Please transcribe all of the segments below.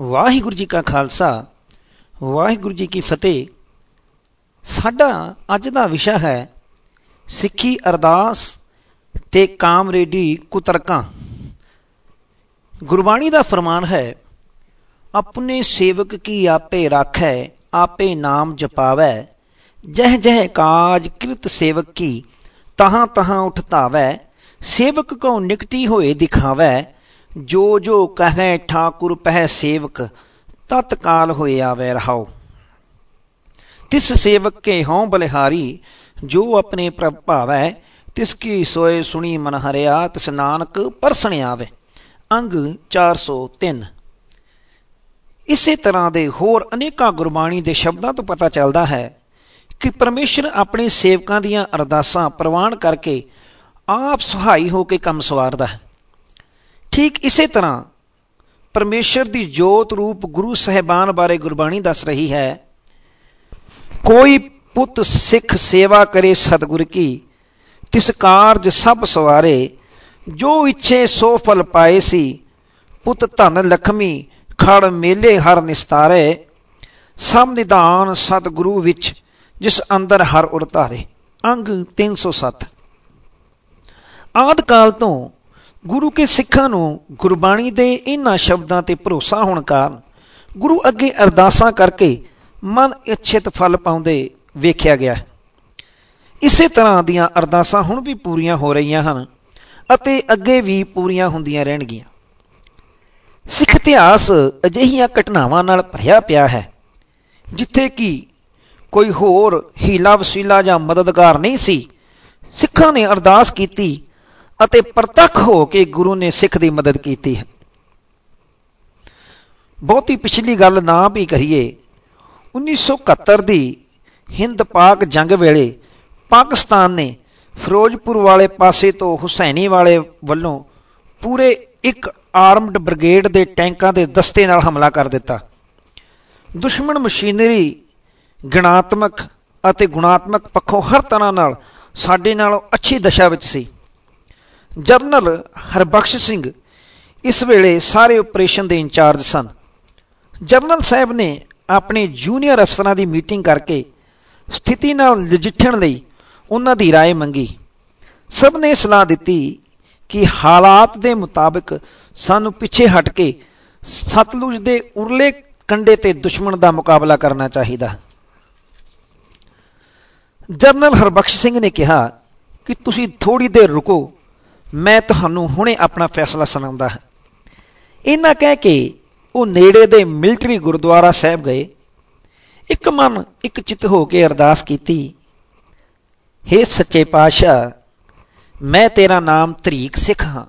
ਵਾਹਿਗੁਰੂ ਜੀ ਕਾ ਖਾਲਸਾ, ਵਾਹਿਗੁਰੂ ਜੀ ਕੀ ਫਤਿਹ। ਸਾਡਾ ਅੱਜ ਦਾ ਵਿਸ਼ਾ ਹੈ ਸਿੱਖੀ ਅਰਦਾਸ ਤੇ ਕਾਮਰੇਡੀ ਕੁਤਰਕਾਂ। ਗੁਰਬਾਣੀ ਦਾ ਫਰਮਾਨ ਹੈ, ਆਪਣੇ ਸੇਵਕ ਕੀ ਆਪੇ ਰਾਖੈ, ਆਪੇ ਨਾਮ ਜਪਾਵੈ। ਜਹ ਜਹ ਕਾਜ ਕਿਰਤ ਸੇਵਕ ਕੀ ਤਹਾਂ ਤਹਾਂ ਉਠਤਾਵੈ। ਸੇਵਕ ਕੋ ਨਿਕਟੀ ਹੋਏ ਦਿਖਾਵੈ। ਜੋ ਜੋ ਕਹੈ ਠਾਕੁਰ ਪਹਿ ਸੇਵਕ ਤਤਕਾਲ ਹੋਏ ਆਵੇ ਰਹਾਓ ਤਿਸ ਸੇਵਕ ਕੇ ਹਉ ਬਲਿਹਾਰੀ, ਜੋ ਆਪਣੇ ਪ੍ਰਭ ਭਾਵੈ, ਤਿਸ ਕੀ ਸੋਏ ਸੁਣੀ ਮਨ ਹਰਿਆ, ਤਿਸ ਨਾਨਕ ਪਰਸਣ ਆਵੇ। ਅੰਗ 403 ਇਸੇ ਤਰ੍ਹਾਂ ਦੇ ਹੋਰ ਅਨੇਕਾਂ ਗੁਰਬਾਣੀ ਦੇ ਸ਼ਬਦਾਂ ਤੋਂ ਪਤਾ ਚੱਲਦਾ ਹੈ ਕਿ ਪਰਮੇਸ਼ਰ ਆਪਣੇ ਸੇਵਕਾਂ ਦੀਆਂ ਅਰਦਾਸਾਂ ਪ੍ਰਵਾਨ ਕਰਕੇ ਆਪ ਸਹਾਈ ਹੋ ਕੇ ਕੰਮ ਸਵਾਰਦਾ ਹੈ। ਠੀਕ ਇਸੇ ਤਰ੍ਹਾਂ ਪਰਮੇਸ਼ਰ ਦੀ ਜੋਤ ਰੂਪ ਗੁਰੂ ਸਹਿਬਾਨ ਬਾਰੇ ਗੁਰਬਾਣੀ ਦੱਸ ਰਹੀ ਹੈ, ਕੋਈ ਪੁੱਤ ਸਿੱਖ ਸੇਵਾ ਕਰੇ ਸਤਿਗੁਰ ਕੀ, ਤਿਸ ਕਾਰਜ ਸਭ ਸਵਾਰੇ, ਜੋ ਇੱਛੇ ਸੋ ਫਲ ਪਾਏ ਸੀ, ਪੁੱਤ ਧਨ ਲਖਮੀ, ਖੜ ਮੇਲੇ ਹਰ ਨਿਸਤਾਰੇ, ਸਭ ਨਿਦਾਨ ਸਤਿਗੁਰੂ ਵਿੱਚ, ਜਿਸ ਅੰਦਰ ਹਰ ਉਰਤਾਰੇ ਅੰਗ 307 ਆਦ ਕਾਲ ਤੋਂ ਗੁਰੂ ਕੇ ਸਿੱਖਾਂ ਨੂੰ ਗੁਰਬਾਣੀ ਦੇ ਇਹਨਾਂ ਸ਼ਬਦਾਂ ਤੇ ਭਰੋਸਾ ਹੋਣ ਕਾਰਨ ਗੁਰੂ ਅੱਗੇ ਅਰਦਾਸਾਂ ਕਰਕੇ ਮਨ ਇੱਛਿਤ ਫਲ ਪਾਉਂਦੇ ਵੇਖਿਆ ਗਿਆ ਹੈ। ਇਸੇ ਤਰ੍ਹਾਂ ਦੀਆਂ ਅਰਦਾਸਾਂ ਹੁਣ ਵੀ ਪੂਰੀਆਂ ਹੋ ਰਹੀਆਂ ਹਨ ਅਤੇ ਅੱਗੇ ਵੀ ਪੂਰੀਆਂ ਹੁੰਦੀਆਂ ਰਹਿਣਗੀਆਂ। ਸਿੱਖ ਇਤਿਹਾਸ ਅਜਿਹੀਆਂ ਘਟਨਾਵਾਂ ਨਾਲ ਭਰਿਆ ਪਿਆ ਹੈ, ਜਿੱਥੇ ਕਿ ਕੋਈ ਹੋਰ ਹੀਲਾ ਵਸੀਲਾ ਜਾਂ ਮਦਦਗਾਰ ਨਹੀਂ ਸੀ। ਸਿੱਖਾਂ ਨੇ ਅਰਦਾਸ ਕੀਤੀ ਅਤੇ ਪ੍ਰਤੱਖ ਹੋ ਕੇ ਗੁਰੂ ਨੇ ਸਿੱਖ ਦੀ ਮਦਦ ਕੀਤੀ ਹੈ। ਬਹੁਤੀ ਪਿਛਲੀ ਗੱਲ ਨਾ ਵੀ ਕਰੀਏ 1971 ਦੀ ਹਿੰਦ ਪਾਕ ਜੰਗ ਵੇਲੇ ਪਾਕਿਸਤਾਨ ਨੇ ਫਿਰੋਜ਼ਪੁਰ ਵਾਲੇ ਪਾਸੇ ਤੋਂ ਹੁਸੈਨੀ ਵਾਲੇ ਵੱਲੋਂ ਪੂਰੇ ਇੱਕ ਆਰਮਡ ਬ੍ਰਿਗੇਡ ਦੇ ਟੈਂਕਾਂ ਦੇ ਦਸਤੇ ਨਾਲ ਹਮਲਾ ਕਰ ਦਿੱਤਾ। ਦੁਸ਼ਮਣ ਮਸ਼ੀਨਰੀ ਗਣਾਤਮਕ ਅਤੇ ਗੁਣਾਤਮਕ ਪੱਖੋਂ ਹਰ ਤਰ੍ਹਾਂ ਨਾਲ ਸਾਡੇ ਨਾਲੋਂ ਅੱਛੀ ਦਸ਼ਾ ਵਿੱਚ ਸੀ। ਜਰਨਲ ਹਰਬਖਸ਼ ਸਿੰਘ ਇਸ ਵੇਲੇ ਸਾਰੇ ਆਪਰੇਸ਼ਨ ਦੇ ਇੰਚਾਰਜ ਸਨ ਜਰਨਲ ਸਾਹਿਬ ਨੇ ਆਪਣੇ ਜੂਨੀਅਰ ਅਫਸਰਾਂ ਦੀ ਮੀਟਿੰਗ ਕਰਕੇ ਸਥਿਤੀ ਨਾਲ ਨਜਿੱਠਣ ਲਈ ਉਹਨਾਂ ਦੀ رائے ਮੰਗੀ ਸਭ ਨੇ ਸਲਾਹ ਦਿੱਤੀ ਕਿ ਹਾਲਾਤ ਦੇ ਮੁਤਾਬਕ ਸਾਨੂੰ ਪਿੱਛੇ ਹਟ ਕੇ ਸਤਲੁਜ ਦੇ ਉਰਲੇ ਕੰਡੇ ਤੇ ਦੁਸ਼ਮਣ ਦਾ ਮੁਕਾਬਲਾ ਕਰਨਾ ਚਾਹੀਦਾ ਜਰਨਲ ਹਰਬਖਸ਼ ਸਿੰਘ ਨੇ ਕਿਹਾ ਕਿ ਤੁਸੀਂ ਥੋੜੀ ਦੇਰ ਰੁਕੋ ਮੈਂ ਤੁਹਾਨੂੰ ਹੁਣੇ ਆਪਣਾ ਫੈਸਲਾ ਸੁਣਾਉਂਦਾ ਹਾਂ। ਇਹਨਾਂ ਕਹਿ ਕੇ ਉਹ ਨੇੜੇ ਦੇ ਮਿਲਟਰੀ ਗੁਰਦੁਆਰਾ ਸਾਹਿਬ ਗਏ। ਇੱਕ ਮਨ, ਇੱਕ ਚਿੱਤ ਹੋ ਕੇ ਅਰਦਾਸ ਕੀਤੀ हे ਸੱਚੇ ਪਾਤਸ਼ਾਹ, ਮੈਂ ਤੇਰਾ ਨਾਮ ਤਰੀਕ ਸਿੱਖ ਹਾਂ।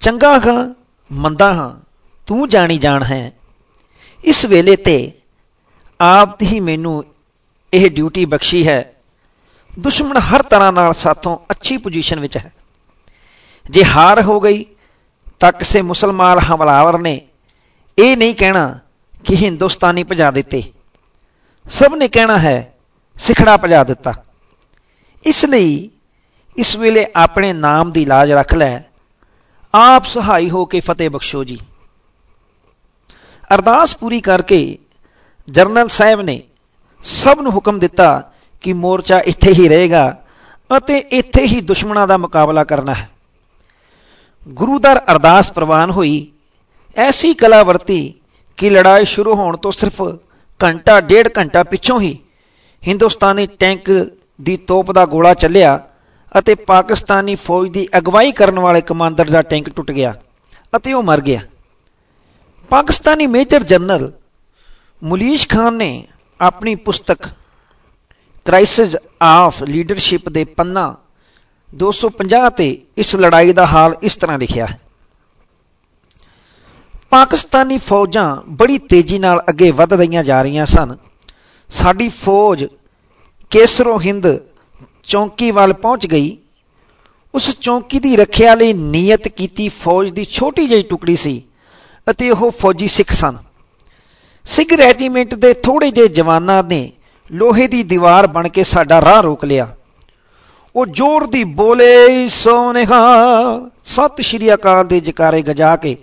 ਚੰਗਾ ਹਾਂ, ਮੰਦਾ ਹਾਂ, ਤੂੰ ਜਾਣੀ ਜਾਣ ਹੈ। ਇਸ ਵੇਲੇ ਤੇ ਆਪ ਹੀ ਮੈਨੂੰ ਇਹ ਡਿਊਟੀ ਬਖਸ਼ੀ ਹੈ। ਦੁਸ਼ਮਣ ਹਰ ਤਰ੍ਹਾਂ ਨਾਲ ਸਾਥੋਂ ਅੱਛੀ ਪੋਜੀਸ਼ਨ ਵਿੱਚ ਹੈ। ਜੇ ਹਾਰ ਹੋ ਗਈ, ਤਾਂ ਕਿਸੇ ਮੁਸਲਮਾਨ ਹਮਲਾਵਰ ਨੇ ਇਹ ਨਹੀਂ ਕਹਿਣਾ ਕਿ ਹਿੰਦੁਸਤਾਨੀ ਭਜਾ ਦਿੱਤੇ। ਸਭ ਨੇ ਕਹਿਣਾ ਹੈ, ਸਿਖੜਾ ਭਜਾ ਦਿੱਤਾ। ਇਸ ਲਈ ਇਸ ਵੇਲੇ ਆਪਣੇ ਨਾਮ ਦੀ ਲਾਜ ਰੱਖ ਲੈ। ਆਪ ਸਹਾਈ ਹੋ ਕੇ ਫਤਿਹ ਬਖਸ਼ੋ ਜੀ। ਅਰਦਾਸ ਪੂਰੀ ਕਰਕੇ ਜਰਨਲ ਸਾਹਿਬ ਨੇ ਸਭ ਨੂੰ ਹੁਕਮ ਦਿੱਤਾ ਕਿ ਮੋਰਚਾ ਇੱਥੇ ਹੀ ਰਹੇਗਾ ਅਤੇ ਇੱਥੇ ਹੀ ਦੁਸ਼ਮਣਾਂ ਦਾ ਮੁਕਾਬਲਾ ਕਰਨਾ ਹੈ। ਗੁਰੂ ਦਰ ਅਰਦਾਸ ਪ੍ਰਵਾਨ ਹੋਈ, ਐਸੀ ਕਲਾ ਵਰਤੀ ਕਿ ਲੜਾਈ ਸ਼ੁਰੂ ਹੋਣ ਤੋਂ ਸਿਰਫ ਘੰਟਾ, ਡੇਢ ਘੰਟਾ ਪਿੱਛੋਂ ਹੀ ਹਿੰਦੁਸਤਾਨੀ ਟੈਂਕ ਦੀ ਤੋਪ ਦਾ ਗੋਲਾ ਚੱਲਿਆ ਅਤੇ ਪਾਕਿਸਤਾਨੀ ਫੌਜ ਦੀ ਅਗਵਾਈ ਕਰਨ ਵਾਲੇ ਕਮਾਂਡਰ ਦਾ ਟੈਂਕ ਟੁੱਟ ਗਿਆ ਅਤੇ ਉਹ ਮਰ ਗਿਆ। ਪਾਕਿਸਤਾਨੀ ਮੇਜਰ ਜਨਰਲ ਮੁਲੀਸ਼ ਖਾਨ ਨੇ ਆਪਣੀ ਪੁਸਤਕ ਕ੍ਰਾਈਸਿਸ ਆਫ ਲੀਡਰਸ਼ਿਪ ਦੇ ਪੰਨਾ 250 ਤੇ ਇਸ ਲੜਾਈ ਦਾ ਹਾਲ ਇਸ ਤਰ੍ਹਾਂ ਲਿਖਿਆ ਹੈ। ਪਾਕਿਸਤਾਨੀ ਫੌਜਾਂ ਬੜੀ ਤੇਜ਼ੀ ਨਾਲ ਅੱਗੇ ਵਧ ਰਹੀਆਂ ਜਾ ਰਹੀਆਂ ਸਨ। ਸਾਡੀ ਫੌਜ ਕੇਸਰੋ ਹਿੰਦ ਚੌਂਕੀ ਵੱਲ ਪਹੁੰਚ ਗਈ। ਉਸ ਚੌਂਕੀ ਦੀ ਰੱਖਿਆ ਲਈ ਨਿਯਤ ਕੀਤੀ ਫੌਜ ਦੀ ਛੋਟੀ ਜਿਹੀ ਟੁਕੜੀ ਸੀ ਅਤੇ ਉਹ ਫੌਜੀ ਸਿੱਖ ਸਨ। ਸਿੱਖ ਰੈਜੀਮੈਂਟ ਦੇ ਥੋੜੇ ਜਿਹੇ ਜਵਾਨਾਂ ਨੇ ਲੋਹੇ ਦੀ ਦੀਵਾਰ ਬਣ ਕੇ ਸਾਡਾ ਰਾਹ ਰੋਕ ਲਿਆ। ਉਹ ਜ਼ੋਰ ਦੀ ਬੋਲੇ ਸੋਨੇਹਾ, ਸਤਿ ਸ਼੍ਰੀ ਅਕਾਲ ਦੇ ਜਕਾਰੇ ਗਜਾ ਕੇ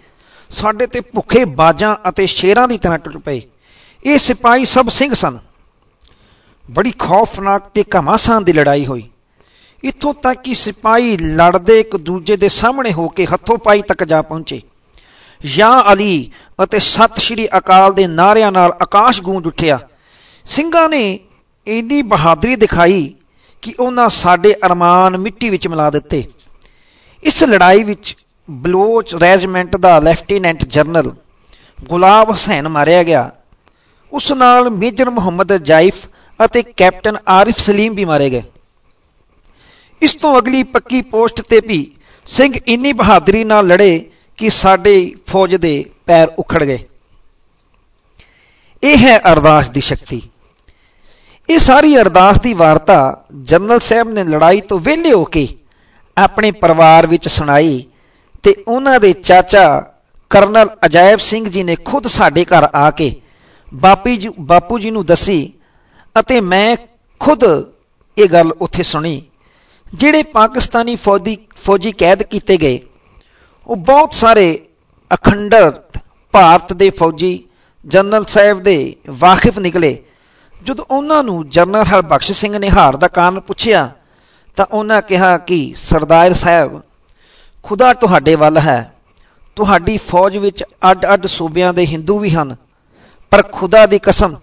ਸਾਡੇ ਤੇ ਭੁੱਖੇ ਬਾਜਾਂ ਅਤੇ ਸ਼ੇਰਾਂ ਦੀ ਤਰ੍ਹਾਂ ਟੁੱਟ ਪਏ। ਇਹ ਸਿਪਾਹੀ ਸਭ ਸਿੰਘ ਸਨ। ਬੜੀ ਖੌਫਨਾਕ ਤੇ ਘਮਾਸਾਨ ਦੀ ਲੜਾਈ ਹੋਈ। ਇੱਥੋਂ ਤੱਕ ਕਿ ਸਿਪਾਹੀ ਲੜਦੇ ਇੱਕ ਦੂਜੇ ਦੇ ਸਾਹਮਣੇ ਹੋ ਕੇ ਹੱਥੋਂ ਪਾਈ ਤੱਕ ਜਾ ਪਹੁੰਚੇ। ਯਾ ਅਲੀ ਅਤੇ ਸਤਿ ਸ਼੍ਰੀ ਅਕਾਲ ਦੇ ਨਾਰਿਆਂ ਨਾਲ ਆਕਾਸ਼ ਗੂੰਜ ਉੱਠਿਆ। ਸਿੰਘਾਂ ਨੇ ਇੰਨੀ ਬਹਾਦਰੀ ਦਿਖਾਈ ਕਿ ਉਹਨਾਂ ਸਾਡੇ ਅਰਮਾਨ ਮਿੱਟੀ ਵਿੱਚ ਮਿਲਾ ਦਿੱਤੇ। ਇਸ ਲੜਾਈ ਵਿੱਚ ਬਲੋਚ ਰੈਜੀਮੈਂਟ ਦਾ ਲੈਫਟੀਨੈਂਟ ਜਨਰਲ ਗੁਲਾਬ ਹੁਸੈਨ ਮਾਰਿਆ ਗਿਆ। ਉਸ ਨਾਲ ਮੇਜਰ ਮੁਹੰਮਦ ਜਾਇਫ ਅਤੇ ਕੈਪਟਨ ਆਰਿਫ ਸਲੀਮ ਵੀ ਮਾਰੇ ਗਏ। ਇਸ ਤੋਂ ਅਗਲੀ ਪੱਕੀ ਪੋਸਟ ਤੇ ਵੀ ਸਿੰਘ ਇੰਨੀ ਬਹਾਦਰੀ ਨਾਲ ਲੜੇ ਕਿ ਸਾਡੇ ਫੌਜ ਦੇ ਪੈਰ ਉਖੜ ਗਏ। ਇਹ ਹੈ ਅਰਦਾਸ ਦੀ ਸ਼ਕਤੀ। ਇਹ ਸਾਰੀ ਅਰਦਾਸ ਦੀ ਵਾਰਤਾ ਜਨਰਲ ਸਾਹਿਬ ਨੇ ਲੜਾਈ ਤੋਂ ਵਿਹਲੇ ਹੋ ਕੇ ਆਪਣੇ ਪਰਿਵਾਰ ਵਿੱਚ ਸੁਣਾਈ ਤੇ ਉਹਨਾਂ ਦੇ ਚਾਚਾ ਕਰਨਲ ਅਜਾਇਬ ਸਿੰਘ ਜੀ ਨੇ ਖੁਦ ਸਾਡੇ ਘਰ ਆ ਕੇ ਬਾਪੀ ਜੀ, ਬਾਪੂ ਜੀ ਨੂੰ ਦੱਸੀ ਅਤੇ ਮੈਂ ਖੁਦ ਇਹ ਗੱਲ ਉੱਥੇ ਸੁਣੀ। ਜਿਹੜੇ ਪਾਕਿਸਤਾਨੀ ਫੌਜੀ ਫੌਜੀ ਕੈਦ ਕੀਤੇ ਗਏ, ਉਹ ਬਹੁਤ ਸਾਰੇ ਅਖੰਡਰ ਭਾਰਤ ਦੇ ਫੌਜੀ ਜਨਰਲ ਸਾਹਿਬ ਦੇ ਵਾਕਿਫ ਨਿਕਲੇ। ਜਦੋਂ ਉਹਨਾਂ ਨੂੰ ਜਨਰਲ ਹਰਬਖਸ਼ ਸਿੰਘ ਨੇ ਹਾਰ ਦਾ ਕਾਰਨ ਪੁੱਛਿਆ, ਤਾਂ ਉਹਨਾਂ ਕਿਹਾ ਕਿ, ਸਰਦਾਰ ਸਾਹਿਬ, ਖੁਦਾ ਤੁਹਾਡੇ ਵੱਲ ਹੈ। ਤੁਹਾਡੀ ਫੌਜ ਵਿੱਚ ਅੱਡ-ਅੱਡ ਸੂਬਿਆਂ ਦੇ ਹਿੰਦੂ ਵੀ ਹਨ, ਪਰ ਖੁਦਾ ਦੀ ਕਸਮ,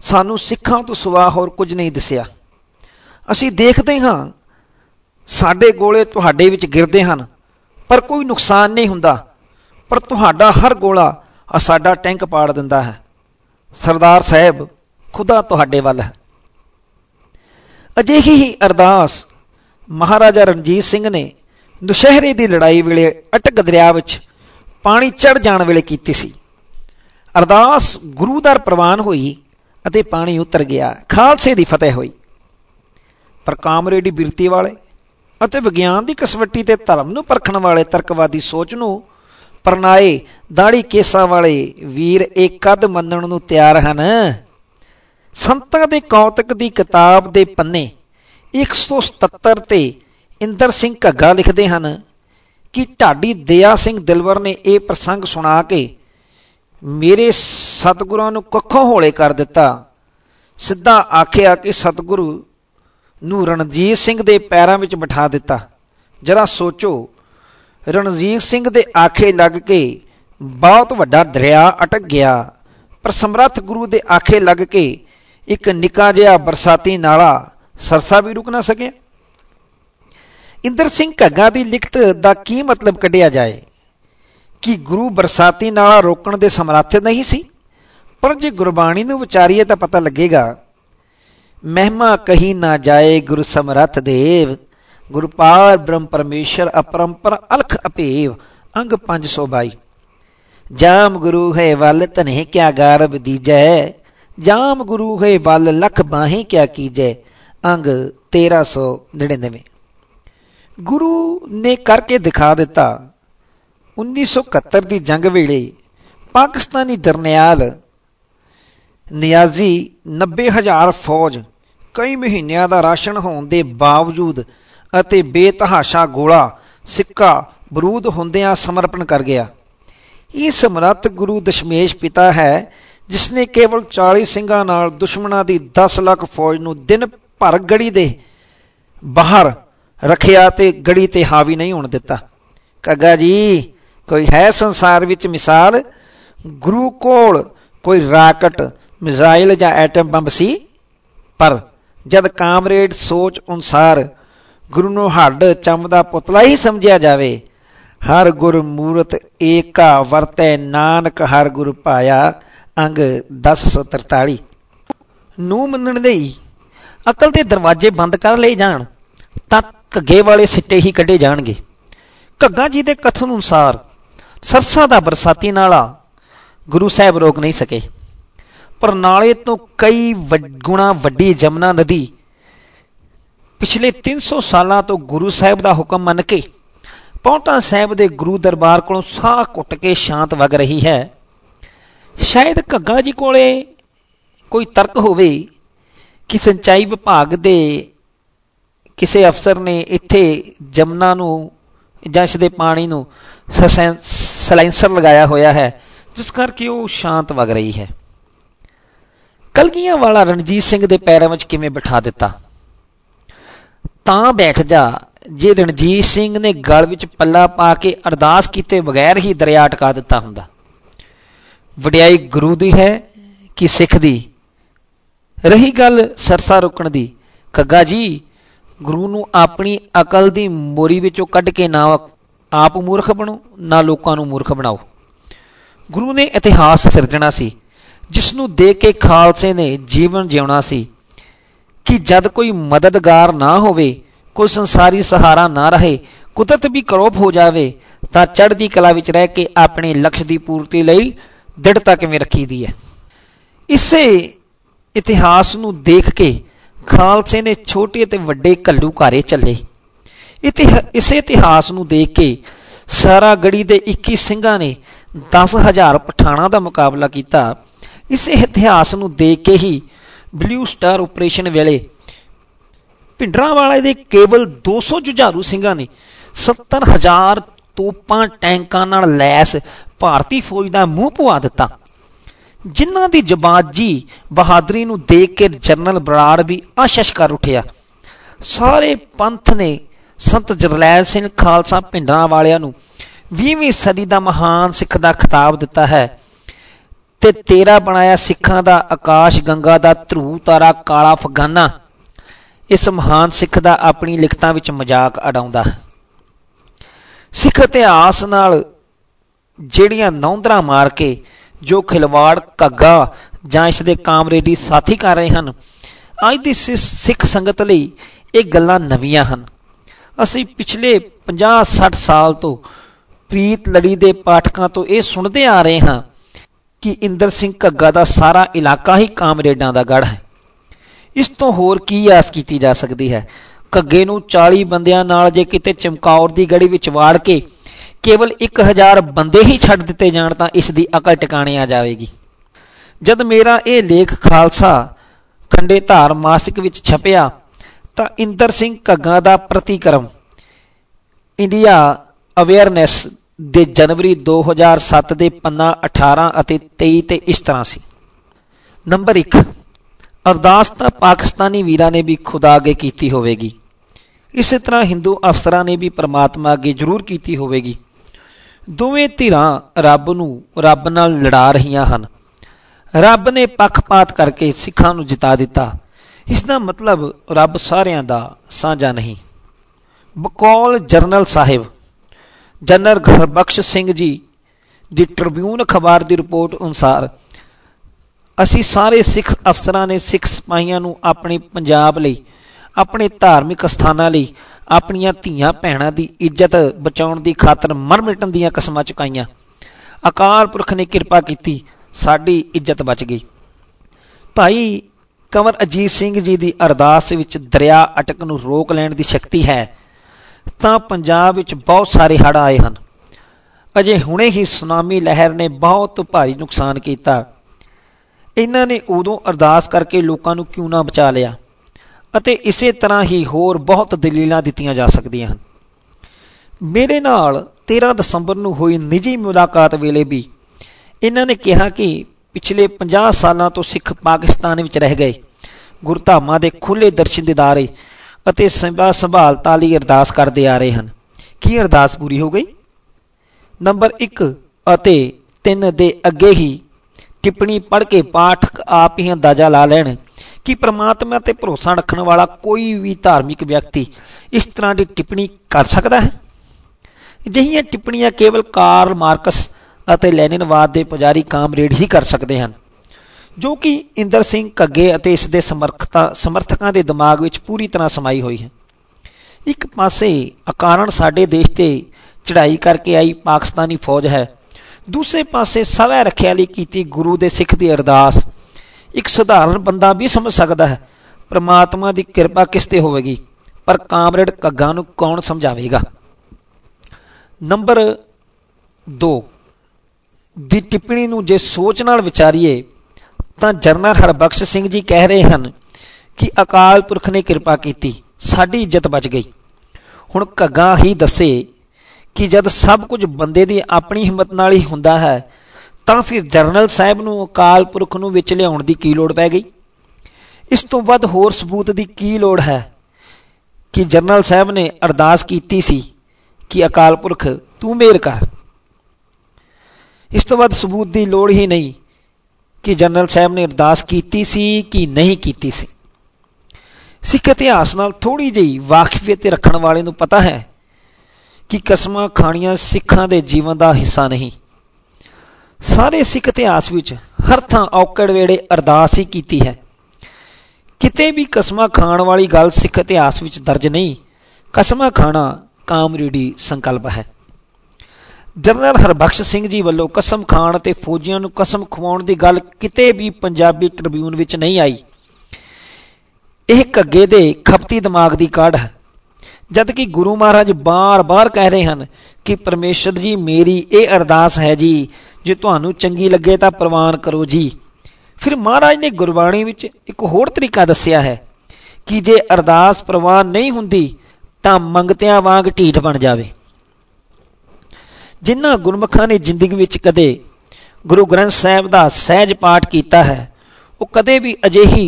ਸਾਨੂੰ ਸਿੱਖਾਂ ਤੋਂ ਸਿਵਾ ਹੋਰ ਕੁਝ ਨਹੀਂ ਦਿਸਿਆ। ਅਸੀਂ ਦੇਖਦੇ ਹਾਂ, ਸਾਡੇ ਗੋਲੇ ਤੁਹਾਡੇ ਵਿੱਚ ਗਿਰਦੇ ਹਨ, ਪਰ ਕੋਈ ਨੁਕਸਾਨ ਨਹੀਂ ਹੁੰਦਾ, ਪਰ ਤੁਹਾਡਾ ਹਰ ਗੋਲਾ ਸਾਡਾ ਟੈਂਕ ਪਾੜ ਦਿੰਦਾ ਹੈ। ਸਰਦਾਰ ਸਾਹਿਬ ਖੁਦਾ ਤੁਹਾਡੇ ਵੱਲ ਹੈ। ਅਜਿਹੀ ਹੀ ਅਰਦਾਸ ਮਹਾਰਾਜਾ ਰਣਜੀਤ ਸਿੰਘ ਨੇ ਦੁਸ਼ਹਿਰੇ ਦੀ ਲੜਾਈ ਵੇਲੇ ਅਟਕ ਦਰਿਆ ਵਿੱਚ ਪਾਣੀ ਚੜ ਜਾਣ ਵੇਲੇ ਕੀਤੀ ਸੀ। ਅਰਦਾਸ ਗੁਰੂ ਦਰ ਪ੍ਰਵਾਨ ਹੋਈ ਅਤੇ ਪਾਣੀ ਉਤਰ ਗਿਆ, ਖਾਲਸੇ ਦੀ ਫਤਿਹ ਹੋਈ। ਪਰ ਕਾਮਰੇਡੀ ਬਿਰਤੀ ਵਾਲੇ ਅਤੇ ਵਿਗਿਆਨ ਦੀ ਕਸਵੱਟੀ ਤੇ ਧਰਮ ਨੂੰ ਪਰਖਣ ਵਾਲੇ ਤਰਕਵਾਦੀ ਸੋਚ ਨੂੰ ਪਰਨਾਏ ਦਾੜੀ ਕੇਸਾਂ ਵਾਲੇ ਵੀਰ ਇਹ ਕਦ ਮੰਨਣ ਨੂੰ ਤਿਆਰ ਹਨ? ਸੰਤਾਂ ਦੇ ਕੌਤਕ ਦੀ ਕਿਤਾਬ ਦੇ ਪੰਨੇ 177 ਤੇ ਇੰਦਰ ਸਿੰਘ ਘੱਗਾ ਲਿਖਦੇ ਹਨ ਕਿ ਢਾਡੀ ਦਇਆ ਸਿੰਘ ਦਿਲਵਰ ਨੇ ਇਹ ਪ੍ਰਸੰਗ ਸੁਣਾ ਕੇ ਮੇਰੇ ਸਤਿਗੁਰਾਂ ਨੂੰ ਕੱਖੋਂ ਹੋਲੇ ਕਰ ਦਿੱਤਾ। ਸਿੱਧਾ ਆਖਿਆ ਕਿ ਸਤਿਗੁਰੂ ਨੂੰ ਰਣਜੀਤ ਸਿੰਘ ਦੇ ਪੈਰਾਂ ਵਿੱਚ ਬਿਠਾ ਦਿੱਤਾ। ਜਰਾ ਸੋਚੋ, ਰਣਜੀਤ ਸਿੰਘ ਦੇ ਆਖੇ ਲੱਗ ਕੇ ਬਹੁਤ ਵੱਡਾ ਦਰਿਆ ਅਟਕ ਗਿਆ, ਪਰ ਸਮਰੱਥ ਗੁਰੂ ਦੇ ਆਖੇ ਲੱਗ ਕੇ ਇੱਕ ਨਿੱਕਾ ਜਿਹਾ ਬਰਸਾਤੀ ਨਾਲਾ ਸਰਸਾ ਵੀ ਰੁਕ ਨਾ ਸਕਿਆ ਇੰਦਰ ਸਿੰਘ ਘੱਗਾ ਦੀ ਲਿਖਤ ਦਾ ਕੀ ਮਤਲਬ ਕੱਢਿਆ ਜਾਏ? ਕਿ ਗੁਰੂ ਬਰਸਾਤੀ ਨਾਲਾ ਰੋਕਣ ਦੇ ਸਮਰੱਥ ਨਹੀਂ ਸੀ? ਪਰ ਜੇ ਗੁਰਬਾਣੀ ਨੂੰ ਵਿਚਾਰੀਏ ਤਾਂ ਪਤਾ ਲੱਗੇਗਾ, ਮਹਿਮਾ ਕਹੀ ਨਾ ਜਾਏ ਗੁਰ ਸਮਰੱਥ ਦੇਵ, ਗੁਰਪਾਲ ਬ੍ਰਹਮ ਪਰਮੇਸ਼ਰ ਅਪਰੰਪਰ ਅਲਖ ਅਪੇਵ, ਅੰਗ 522 ਜਾਮ ਗੁਰੂ ਹੈ ਵੱਲ ਤਨੇ ਕਿਆ ਗਾਰਬ ਦੀਜੈ ਜਾਮ ਗੁਰੂ ਹੈ, ਵੱਲ ਲਖ ਬਾਹੇ ਕਿਆ ਕੀਜੈ, ਅੰਗ 1399 ਗੁਰੂ ਨੇ ਕਰਕੇ ਦਿਖਾ ਦਿੱਤਾ 1971 ਦੀ ਜੰਗ ਵੇਲੇ ਪਾਕਿਸਤਾਨੀ ਦਰਨਿਆਲ ਨਿਆਜ਼ੀ 90000 ਫੌਜ ਕਈ ਮਹੀਨਿਆਂ ਦਾ ਰਾਸ਼ਨ ਹੋਣ ਦੇ ਬਾਵਜੂਦ ਅਤੇ ਬੇਤਹਾਸ਼ਾ ਗੋਲਾ, ਸਿੱਕਾ, ਬਰੂਦ ਹੁੰਦਿਆਂ ਸਮਰਪਣ ਕਰ ਗਿਆ। ਇਹ ਸਮਰੱਥ ਗੁਰੂ ਦਸ਼ਮੇਸ਼ ਪਿਤਾ ਹੈ ਜਿਸ ਨੇ ਕੇਵਲ 40 ਸਿੰਘਾਂ ਨਾਲ ਦੁਸ਼ਮਣਾਂ ਦੀ 10 ਲੱਖ ਫੌਜ ਨੂੰ ਦਿਨ ਭਰ ਗੜੀ ਦੇ ਬਾਹਰ ਰੱਖਿਆ ਤੇ ਗੜੀ ਤੇ ਹਾਵੀ ਨਹੀਂ ਹੋਣ ਦਿੱਤਾ। ਕਗਾ ਜੀ, ਕੋਈ ਹੈ ਸੰਸਾਰ ਵਿੱਚ ਮਿਸਾਲ? ਗੁਰੂ ਕੋਲ ਕੋਈ ਰਾਕਟ, ਮਿਜ਼ਾਈਲ ਜਾਂ ਐਟਮ ਬੰਬ ਸੀ? ਪਰ ਜਦ ਕਾਮਰੇਡ ਸੋਚ ਅਨੁਸਾਰ ਗੁਰੂ ਨੂੰ ਹੱਡ ਚੰਮ ਦਾ ਪੁਤਲਾ ਹੀ ਸਮਝਿਆ ਜਾਵੇ, ਹਰ ਗੁਰ ਮੂਰਤ ਏਕਾ ਵਰਤੈ, ਨਾਨਕ ਹਰ ਗੁਰ ਪਾਇਆ। ਅੰਗ 1043 ਨੂੰ ਮੰਨਣ ਲਈ ਅਕਲ ਦੇ ਦਰਵਾਜ਼ੇ ਬੰਦ ਕਰ ਲਏ ਜਾਣ, ਤਾਂ ਘੱਗੇ ਵਾਲੇ ਸਿੱਟੇ ਹੀ ਕੱਢੇ ਜਾਣਗੇ। ਘੱਗਾ ਜੀ ਦੇ ਕਥਨ ਅਨੁਸਾਰ ਸਰਸਾ ਦਾ ਬਰਸਾਤੀ ਨਾਲਾ ਗੁਰੂ ਸਾਹਿਬ ਰੋਕ ਨਹੀਂ ਸਕੇ। ਪਰ ਨਾਲੇ ਤੋਂ ਕਈ ਗੁਣਾ ਵੱਡੀ ਜਮਨਾ ਨਦੀ ਪਿਛਲੇ 300 ਸਾਲਾਂ ਤੋਂ ਗੁਰੂ ਸਾਹਿਬ ਦਾ ਹੁਕਮ ਮੰਨ ਕੇ ਪੌਂਟਾ ਸਾਹਿਬ ਦੇ ਗੁਰੂ ਦਰਬਾਰ ਕੋਲੋਂ ਸਾਹ ਘੁੱਟ ਕੇ ਸ਼ਾਂਤ ਵਗ ਰਹੀ ਹੈ। ਸ਼ਾਇਦ ਘੱਗਾ ਜੀ ਕੋਲੇ ਕੋਈ ਤਰਕ ਹੋਵੇ ਕਿ ਸਿੰਚਾਈ ਵਿਭਾਗ ਦੇ ਕਿਸੇ ਅਫਸਰ ਨੇ ਇੱਥੇ ਜਮਨਾ ਨੂੰ ਜਾਂ ਇਸ ਦੇ ਪਾਣੀ ਨੂੰ ਸਲਾਈਂਸਰ ਲਗਾਇਆ ਹੋਇਆ ਹੈ, ਜਿਸ ਕਰਕੇ ਉਹ ਸ਼ਾਂਤ ਵਗ ਰਹੀ ਹੈ। ਕਲਗੀਆਂ ਵਾਲਾ ਰਣਜੀਤ ਸਿੰਘ ਦੇ ਪੈਰਾਂ ਵਿੱਚ ਕਿਵੇਂ ਬਿਠਾ ਦਿੱਤਾ? ਤਾਂ ਬੈਠ ਜਾ, ਜੇ ਰਣਜੀਤ ਸਿੰਘ ਨੇ ਗਲ ਵਿੱਚ ਪੱਲਾ ਪਾ ਕੇ ਅਰਦਾਸ ਕੀਤੇ ਬਗੈਰ ਹੀ ਦਰਿਆ ਟਕਾ ਦਿੱਤਾ ਹੁੰਦਾ। ਵਡਿਆਈ ਗੁਰੂ ਦੀ ਹੈ ਕਿ ਸਿੱਖ ਦੀ? ਰਹੀ ਗੱਲ ਸਰਸਾ ਰੁਕਣ ਦੀ। ਕੱਗਾ ਜੀ, ਗੁਰੂ ਨੂੰ ਆਪਣੀ ਅਕਲ ਦੀ ਮੋਰੀ ਵਿੱਚੋਂ ਕੱਢ ਕੇ ਨਾ ਆਪ ਮੂਰਖ ਬਣੋ, ਨਾ ਲੋਕਾਂ ਨੂੰ ਮੂਰਖ ਬਣਾਓ। ਗੁਰੂ ਨੇ ਇਤਿਹਾਸ ਸਿਰਜਣਾ ਸੀ ਜਿਸ ਨੂੰ ਦੇਖ ਕੇ ਖਾਲਸੇ ਨੇ ਜੀਵਨ ਜਿਉਣਾ ਸੀ ਕਿ ਜਦ ਕੋਈ ਮਦਦਗਾਰ ਨਾ ਹੋਵੇ, ਕੋਈ ਸੰਸਾਰੀ ਸਹਾਰਾ ਨਾ ਰਹੇ, ਕੁਦਰਤ ਵੀ ਕਰੋਪ ਹੋ ਜਾਵੇ, ਤਾਂ ਚੜ੍ਹਦੀ ਕਲਾ ਵਿੱਚ ਰਹਿ ਕੇ ਆਪਣੇ ਲਕਸ਼ ਦੀ ਪੂਰਤੀ ਲਈ ਦ੍ਰਿੜਤਾ ਕਿਵੇਂ ਰੱਖੀਦੀ ਹੈ? ਇਸੇ ਇਤਿਹਾਸ ਨੂੰ ਦੇਖ ਕੇ ਖਾਲਸੇ ਨੇ ਛੋਟੇ ਅਤੇ ਵੱਡੇ ਘੱਲੂਕਾਰੇ ਚੱਲੇ। ਇਸੇ ਇਤਿਹਾਸ ਨੂੰ ਦੇਖ ਕੇ ਸਾਰਾ ਗੜੀ ਦੇ 21 ਸਿੰਘਾਂ ਨੇ 10000 ਪਠਾਣਾ ਦਾ ਮੁਕਾਬਲਾ ਕੀਤਾ। ਇਸੇ ਇਤਿਹਾਸ ਨੂੰ ਦੇਖ ਕੇ ਹੀ ਬਲੂ ਸਟਾਰ ਆਪਰੇਸ਼ਨ ਵੇਲੇ ਭਿੰਡਰਾਂ ਵਾਲੇ ਦੇ ਕੇਵਲ 200 ਜੁਝਾਰੂ ਸਿੰਘਾਂ ਨੇ 70000 ਤੋਪਾਂ ਟੈਂਕਾਂ ਨਾਲ ਲੈਸ ਭਾਰਤੀ ਫੌਜ ਦਾ ਮੂੰਹ ਪਵਾ ਦਿੱਤਾ। ਜਿਨ੍ਹਾਂ ਦੀ ਜਬਾਜੀ ਬਹਾਦਰੀ ਨੂੰ ਦੇਖ ਕੇ ਜਨਰਲ ਬਰਾੜ ਵੀ ਆਸ਼ਸ਼ ਕਰ ਉਠਿਆ। ਸਾਰੇ ਪੰਥ ਨੇ ਸੰਤ ਜਰਲੈਲ ਸਿੰਘ ਖਾਲਸਾ ਪਿੰਡਾਂ ਵਾਲਿਆਂ ਨੂੰ 20ਵੀਂ ਸਦੀ ਦਾ ਮਹਾਨ ਸਿੱਖ ਦਾ ਖਿਤਾਬ ਦਿੱਤਾ ਹੈ ਤੇ ਤੇਰਾ ਬਣਾਇਆ ਸਿੱਖਾਂ ਦਾ ਆਕਾਸ਼ ਗੰਗਾ ਦਾ ਧਰੂ ਤਾਰਾ ਕਾਲਾ ਫਗਾਨਾ। ਇਸ ਮਹਾਨ ਸਿੱਖ ਦਾ ਆਪਣੀ ਲਿਖਤਾਂ ਵਿੱਚ ਮਜ਼ਾਕ ਅਡਾਉਂਦਾ ਹੈ। ਸਿੱਖ ਇਤਿਹਾਸ ਨਾਲ ਜਿਹੜੀਆਂ ਨੌਂਦਰਾ ਮਾਰ ਕੇ ਜੋ ਖਿਲਵਾੜ, ਘੱਗਾ ਜਾਂ ਇਸ ਦੇ ਕਾਮਰੇਡੀ ਸਾਥੀ ਕਰ ਰਹੇ ਹਨ, ਅੱਜ ਦੀ ਸਿੱਖ ਸੰਗਤ ਲਈ ਇਹ ਗੱਲਾਂ ਨਵੀਆਂ ਹਨ। ਅਸੀਂ ਪਿਛਲੇ 50-60 ਸਾਲ ਤੋਂ ਪ੍ਰੀਤ ਲੜੀ ਦੇ ਪਾਠਕਾਂ ਤੋਂ ਇਹ ਸੁਣਦੇ ਆ ਰਹੇ ਹਾਂ ਕਿ ਇੰਦਰ ਸਿੰਘ ਘੱਗਾ ਦਾ ਸਾਰਾ ਇਲਾਕਾ ਹੀ ਕਾਮਰੇਡਾਂ ਦਾ ਗੜ ਹੈ। ਇਸ ਤੋਂ ਹੋਰ ਕੀ ਆਸ ਕੀਤੀ ਜਾ ਸਕਦੀ ਹੈ? ਘੱਗੇ ਨੂੰ 40 ਬੰਦਿਆਂ ਨਾਲ ਜੇ ਕਿਤੇ ਚਮਕੌਰ ਦੀ ਗੜੀ ਵਿੱਚ ਵਾੜ ਕੇ ਕੇਵਲ 1000 ਬੰਦੇ ਹੀ ਛੱਡ ਦਿੱਤੇ ਜਾਣ ਤਾਂ ਇਸ ਦੀ ਅਕਲ ਟਿਕਾਣੇ ਆ ਜਾਵੇਗੀ। ਜਦ ਮੇਰਾ ਇਹ ਲੇਖ ਖਾਲਸਾ ਖੰਡੇ ਧਾਰ ਮਾਸਿਕ ਵਿੱਚ ਛਪਿਆ, ਤਾਂ ਇੰਦਰ ਸਿੰਘ ਘੱਗਾ ਦਾ ਪ੍ਰਤੀਕਰਮ, ਇੰਡੀਆ ਅਵੇਅਰਨੈਸ ਦੇ ਜਨਵਰੀ 2007 ਦੇ ਪੰਨਾ 18 ਅਤੇ 23 ਤੇ ਇਸ ਤਰ੍ਹਾਂ ਸੀ। ਨੰਬਰ 1 ਅਰਦਾਸ ਤਾਂ ਪਾਕਿਸਤਾਨੀ ਵੀਰਾਂ ਨੇ ਵੀ ਖੁਦਾ ਅੱਗੇ ਕੀਤੀ ਹੋਵੇਗੀ। ਇਸੇ ਤਰ੍ਹਾਂ ਹਿੰਦੂ ਅਫਸਰਾਂ ਨੇ ਵੀ ਪਰਮਾਤਮਾ ਅੱਗੇ ਜ਼ਰੂਰ ਕੀਤੀ ਹੋਵੇਗੀ। ਦੋਵੇਂ ਧਿਰਾਂ ਰੱਬ ਨੂੰ ਰੱਬ ਨਾਲ ਲੜਾ ਰਹੀਆਂ ਹਨ। ਰੱਬ ਨੇ ਪੱਖਪਾਤ ਕਰਕੇ ਸਿੱਖਾਂ ਨੂੰ ਜਿਤਾ ਦਿੱਤਾ। ਇਸ ਦਾ ਮਤਲਬ ਰੱਬ ਸਾਰਿਆਂ ਦਾ ਸਾਂਝਾ ਨਹੀਂ। ਬਕੌਲ ਜਰਨਲ ਸਾਹਿਬ, ਜਨਰਲ ਘਰਬਖਸ਼ ਸਿੰਘ ਜੀ ਦੀ ਟ੍ਰਿਬਿਊਨ ਅਖਬਾਰ ਦੀ ਰਿਪੋਰਟ ਅਨੁਸਾਰ, ਅਸੀਂ ਸਾਰੇ ਸਿੱਖ ਅਫਸਰਾਂ ਨੇ ਸਿੱਖ ਸਿਪਾਹੀਆਂ ਨੂੰ ਆਪਣੇ ਪੰਜਾਬ ਲਈ, ਆਪਣੇ ਧਾਰਮਿਕ ਸਥਾਨਾਂ ਲਈ ਆਪਣੀਆਂ ਧੀਆਂ ਭੈਣਾਂ ਦੀ ਇੱਜ਼ਤ ਬਚਾਉਣ ਦੀ ਖਾਤਰ ਮਰ ਮਿਟਣ ਦੀਆਂ ਕਸਮਾਂ ਚੁਕਾਈਆਂ। ਅਕਾਲ ਪੁਰਖ ਨੇ ਕਿਰਪਾ ਕੀਤੀ, ਸਾਡੀ ਇੱਜ਼ਤ ਬਚ ਗਈ। ਭਾਈ, ਕੰਵਰ ਅਜੀਤ ਸਿੰਘ ਜੀ ਦੀ ਅਰਦਾਸ ਵਿੱਚ ਦਰਿਆ ਅਟਕ ਨੂੰ ਰੋਕ ਲੈਣ ਦੀ ਸ਼ਕਤੀ ਹੈ, ਤਾਂ ਪੰਜਾਬ ਵਿੱਚ ਬਹੁਤ ਸਾਰੇ ਹੜ੍ਹ ਆਏ ਹਨ। ਅਜੇ ਹੁਣੇ ਹੀ ਸੁਨਾਮੀ ਲਹਿਰ ਨੇ ਬਹੁਤ ਭਾਰੀ ਨੁਕਸਾਨ ਕੀਤਾ। ਇਹਨਾਂ ਨੇ ਉਦੋਂ ਅਰਦਾਸ ਕਰਕੇ ਲੋਕਾਂ ਨੂੰ ਕਿਉਂ ਨਾ ਬਚਾ ਲਿਆ? ਅਤੇ ਇਸੇ ਤਰ੍ਹਾਂ ਹੀ ਹੋਰ ਬਹੁਤ ਦਲੀਲਾਂ ਦਿੱਤੀਆਂ ਜਾ ਸਕਦੀਆਂ ਹਨ। ਮੇਰੇ ਨਾਲ 13 ਦਸੰਬਰ ਨੂੰ ਹੋਈ ਨਿੱਜੀ ਮੁਲਾਕਾਤ ਵੇਲੇ ਵੀ ਇਹਨਾਂ ਨੇ ਕਿਹਾ ਕਿ ਪਿਛਲੇ 50 ਸਾਲਾਂ ਤੋਂ ਸਿੱਖ ਪਾਕਿਸਤਾਨ ਵਿੱਚ ਰਹਿ ਗਏ, ਗੁਰਧਾਮਾਂ ਦੇ ਖੁੱਲੇ ਦਰਸ਼ਨ ਦਿਦਾਰੇ ਅਤੇ ਸੰਭਾ ਸੰਭਾਲਤਾ ਲਈ ਅਰਦਾਸ ਕਰਦੇ ਆ ਰਹੇ ਹਨ। ਕੀ ਅਰਦਾਸ ਪੂਰੀ ਹੋ ਗਈ? ਨੰਬਰ 1 ਅਤੇ 3 ਦੇ ਅੱਗੇ ਹੀ ਟਿੱਪਣੀ ਪੜ੍ਹ ਕੇ ਪਾਠਕ ਆਪ ਹੀ ਅੰਦਾਜ਼ਾ ਲਾ ਲੈਣ ਕਿ ਪ੍ਰਮਾਤਮਾ ਤੇ ਭਰੋਸਾ ਰੱਖਣ ਵਾਲਾ ਕੋਈ ਵੀ ਧਾਰਮਿਕ ਵਿਅਕਤੀ ਇਸ ਤਰ੍ਹਾਂ ਦੀ ਟਿੱਪਣੀ ਕਰ ਸਕਦਾ ਹੈ? ਅਜਿਹੀਆਂ ਟਿੱਪਣੀਆਂ ਕੇਵਲ ਕਾਰਲ ਮਾਰਕਸ ਅਤੇ ਲੈਨਿਨਵਾਦ ਦੇ ਪੁਜਾਰੀ ਕਾਮਰੇਡ ਹੀ ਕਰ ਸਕਦੇ ਹਨ, ਜੋ ਕਿ ਇੰਦਰ ਸਿੰਘ ਘੱਗੇ ਅਤੇ ਇਸ ਦੇ ਸਮਰਥਕਾਂ ਸਮਰਥਕਾਂ ਦੇ ਦਿਮਾਗ ਵਿੱਚ ਪੂਰੀ ਤਰ੍ਹਾਂ ਸਮਾਈ ਹੋਈ ਹੈ। ਇੱਕ ਪਾਸੇ ਅਕਾਰਨ ਸਾਡੇ ਦੇਸ਼ ਤੇ ਚੜ੍ਹਾਈ ਕਰਕੇ ਆਈ ਪਾਕਿਸਤਾਨੀ ਫੌਜ ਹੈ, ਦੂਸਰੇ ਪਾਸੇ ਸਵੈ ਰੱਖਿਆ ਲਈ ਕੀਤੀ ਗੁਰੂ ਦੇ ਸਿੱਖ ਦੀ ਅਰਦਾਸ ਇੱਕ ਸਧਾਰਨ ਬੰਦਾ ਵੀ ਸਮਝ ਸਕਦਾ ਹੈ। ਪ੍ਰਮਾਤਮਾ ਦੀ ਕਿਰਪਾ ਕਿਸ ਤੇ ਹੋਵੇਗੀ? ਪਰ ਕਾਮਰੇਡ ਕੱਗਾ ਨੂੰ ਕੌਣ ਸਮਝਾਵੇਗਾ? ਨੰਬਰ 2 ਦੀ ਟਿੱਪਣੀ ਨੂੰ ਜੇ ਸੋਚ ਨਾਲ ਵਿਚਾਰੀਏ, ਤਾਂ ਜਰਨਲ ਹਰਬਖਸ਼ ਸਿੰਘ ਜੀ ਕਹਿ ਰਹੇ ਹਨ ਕਿ ਅਕਾਲ ਪੁਰਖ ਨੇ ਕਿਰਪਾ ਕੀਤੀ, ਸਾਡੀ ਇੱਜ਼ਤ ਬਚ ਗਈ। ਹੁਣ ਘੱਗਾ ਹੀ ਦੱਸੇ ਕਿ ਜਦ ਸਭ ਕੁਝ ਬੰਦੇ ਦੀ ਆਪਣੀ ਹਿੰਮਤ ਨਾਲ ਹੀ ਹੁੰਦਾ ਹੈ ਤਾਂ ਫਿਰ ਜਰਨਲ ਸਾਹਿਬ ਨੂੰ ਅਕਾਲ ਪੁਰਖ ਨੂੰ ਵਿੱਚ ਲਿਆਉਣ ਦੀ ਕੀ ਲੋੜ ਪੈ ਗਈ? ਇਸ ਤੋਂ ਵੱਧ ਹੋਰ ਸਬੂਤ ਦੀ ਕੀ ਲੋੜ ਹੈ ਕਿ ਜਰਨਲ ਸਾਹਿਬ ਨੇ ਅਰਦਾਸ ਕੀਤੀ ਸੀ ਕਿ ਅਕਾਲ ਪੁਰਖ ਤੂੰ ਮੇਰ ਕਰ। ਇਸ ਤੋਂ ਵੱਧ ਸਬੂਤ ਦੀ ਲੋੜ ਹੀ ਨਹੀਂ ਕਿ ਜਨਰਲ ਸਾਹਿਬ ਨੇ ਅਰਦਾਸ ਕੀਤੀ ਸੀ ਕਿ ਨਹੀਂ ਕੀਤੀ ਸੀ। ਸਿੱਖ ਇਤਿਹਾਸ ਨਾਲ ਥੋੜੀ ਜਿਹੀ ਵਾਕਿਫੀਅਤ ਰੱਖਣ ਵਾਲੇ ਨੂੰ ਪਤਾ ਹੈ ਕਿ ਕਸਮਾਂ ਖਾਣੀਆਂ ਸਿੱਖਾਂ ਦੇ ਜੀਵਨ ਦਾ ਹਿੱਸਾ ਨਹੀਂ। ਸਾਰੇ ਸਿੱਖ ਇਤਿਹਾਸ ਵਿੱਚ ਹਰ ਥਾਂ ਔਕੜ ਵੇੜੇ ਅਰਦਾਸ ਹੀ ਕੀਤੀ ਹੈ। ਕਿਤੇ ਵੀ ਕਸਮਾਂ ਖਾਣ ਵਾਲੀ ਗੱਲ ਸਿੱਖ ਇਤਿਹਾਸ ਵਿੱਚ ਦਰਜ ਨਹੀਂ, ਕਸਮਾਂ ਖਾਣਾ ਕਾਮਰੇਡੀ ਸੰਕਲਪ ਹੈ। ਜਨਰਲ ਹਰਬਖਸ਼ ਸਿੰਘ ਜੀ ਵੱਲੋਂ ਕਸਮ ਖਾਣ ਤੇ ਫੌਜੀਆਂ ਨੂੰ ਕਸਮ ਖਵਾਉਣ ਦੀ ਗੱਲ ਕਿਤੇ ਵੀ ਪੰਜਾਬੀ ਟ੍ਰਿਬਿਊਨ ਵਿੱਚ ਨਹੀਂ ਆਈ। ਇਹ ਕੱਗੇ ਦੇ ਖਪਤੀ ਦਿਮਾਗ ਦੀ ਕਾਢ ਹੈ। ਜਦ ਕਿ ਗੁਰੂ ਮਹਾਰਾਜ ਬਾਰ-ਬਾਰ ਕਹਿ ਰਹੇ ਹਨ ਕਿ ਪਰਮੇਸ਼ਰ ਜੀ, ਮੇਰੀ ਇਹ ਅਰਦਾਸ ਹੈ ਜੀ ਜੇ ਤੁਹਾਨੂੰ ਚੰਗੀ ਲੱਗੇ ਤਾਂ ਪ੍ਰਵਾਨ ਕਰੋ ਜੀ। ਫਿਰ ਮਹਾਰਾਜ ਨੇ ਗੁਰਬਾਣੀ ਵਿੱਚ ਇੱਕ ਹੋਰ ਤਰੀਕਾ ਦੱਸਿਆ ਹੈ ਕਿ ਜੇ ਅਰਦਾਸ ਪ੍ਰਵਾਨ ਨਹੀਂ ਹੁੰਦੀ, ਤਾਂ ਮੰਗਤਿਆਂ ਵਾਂਗ ਢੀਠ ਬਣ ਜਾਵੇ। ਜਿਨ੍ਹਾਂ ਗੁਰਮਖਾਂ ਨੇ ਜ਼ਿੰਦਗੀ ਵਿੱਚ ਕਦੇ ਗੁਰੂ ਗ੍ਰੰਥ ਸਾਹਿਬ ਦਾ ਸਹਿਜ ਪਾਠ ਕੀਤਾ ਹੈ, ਉਹ ਕਦੇ ਵੀ ਅਜਿਹੀ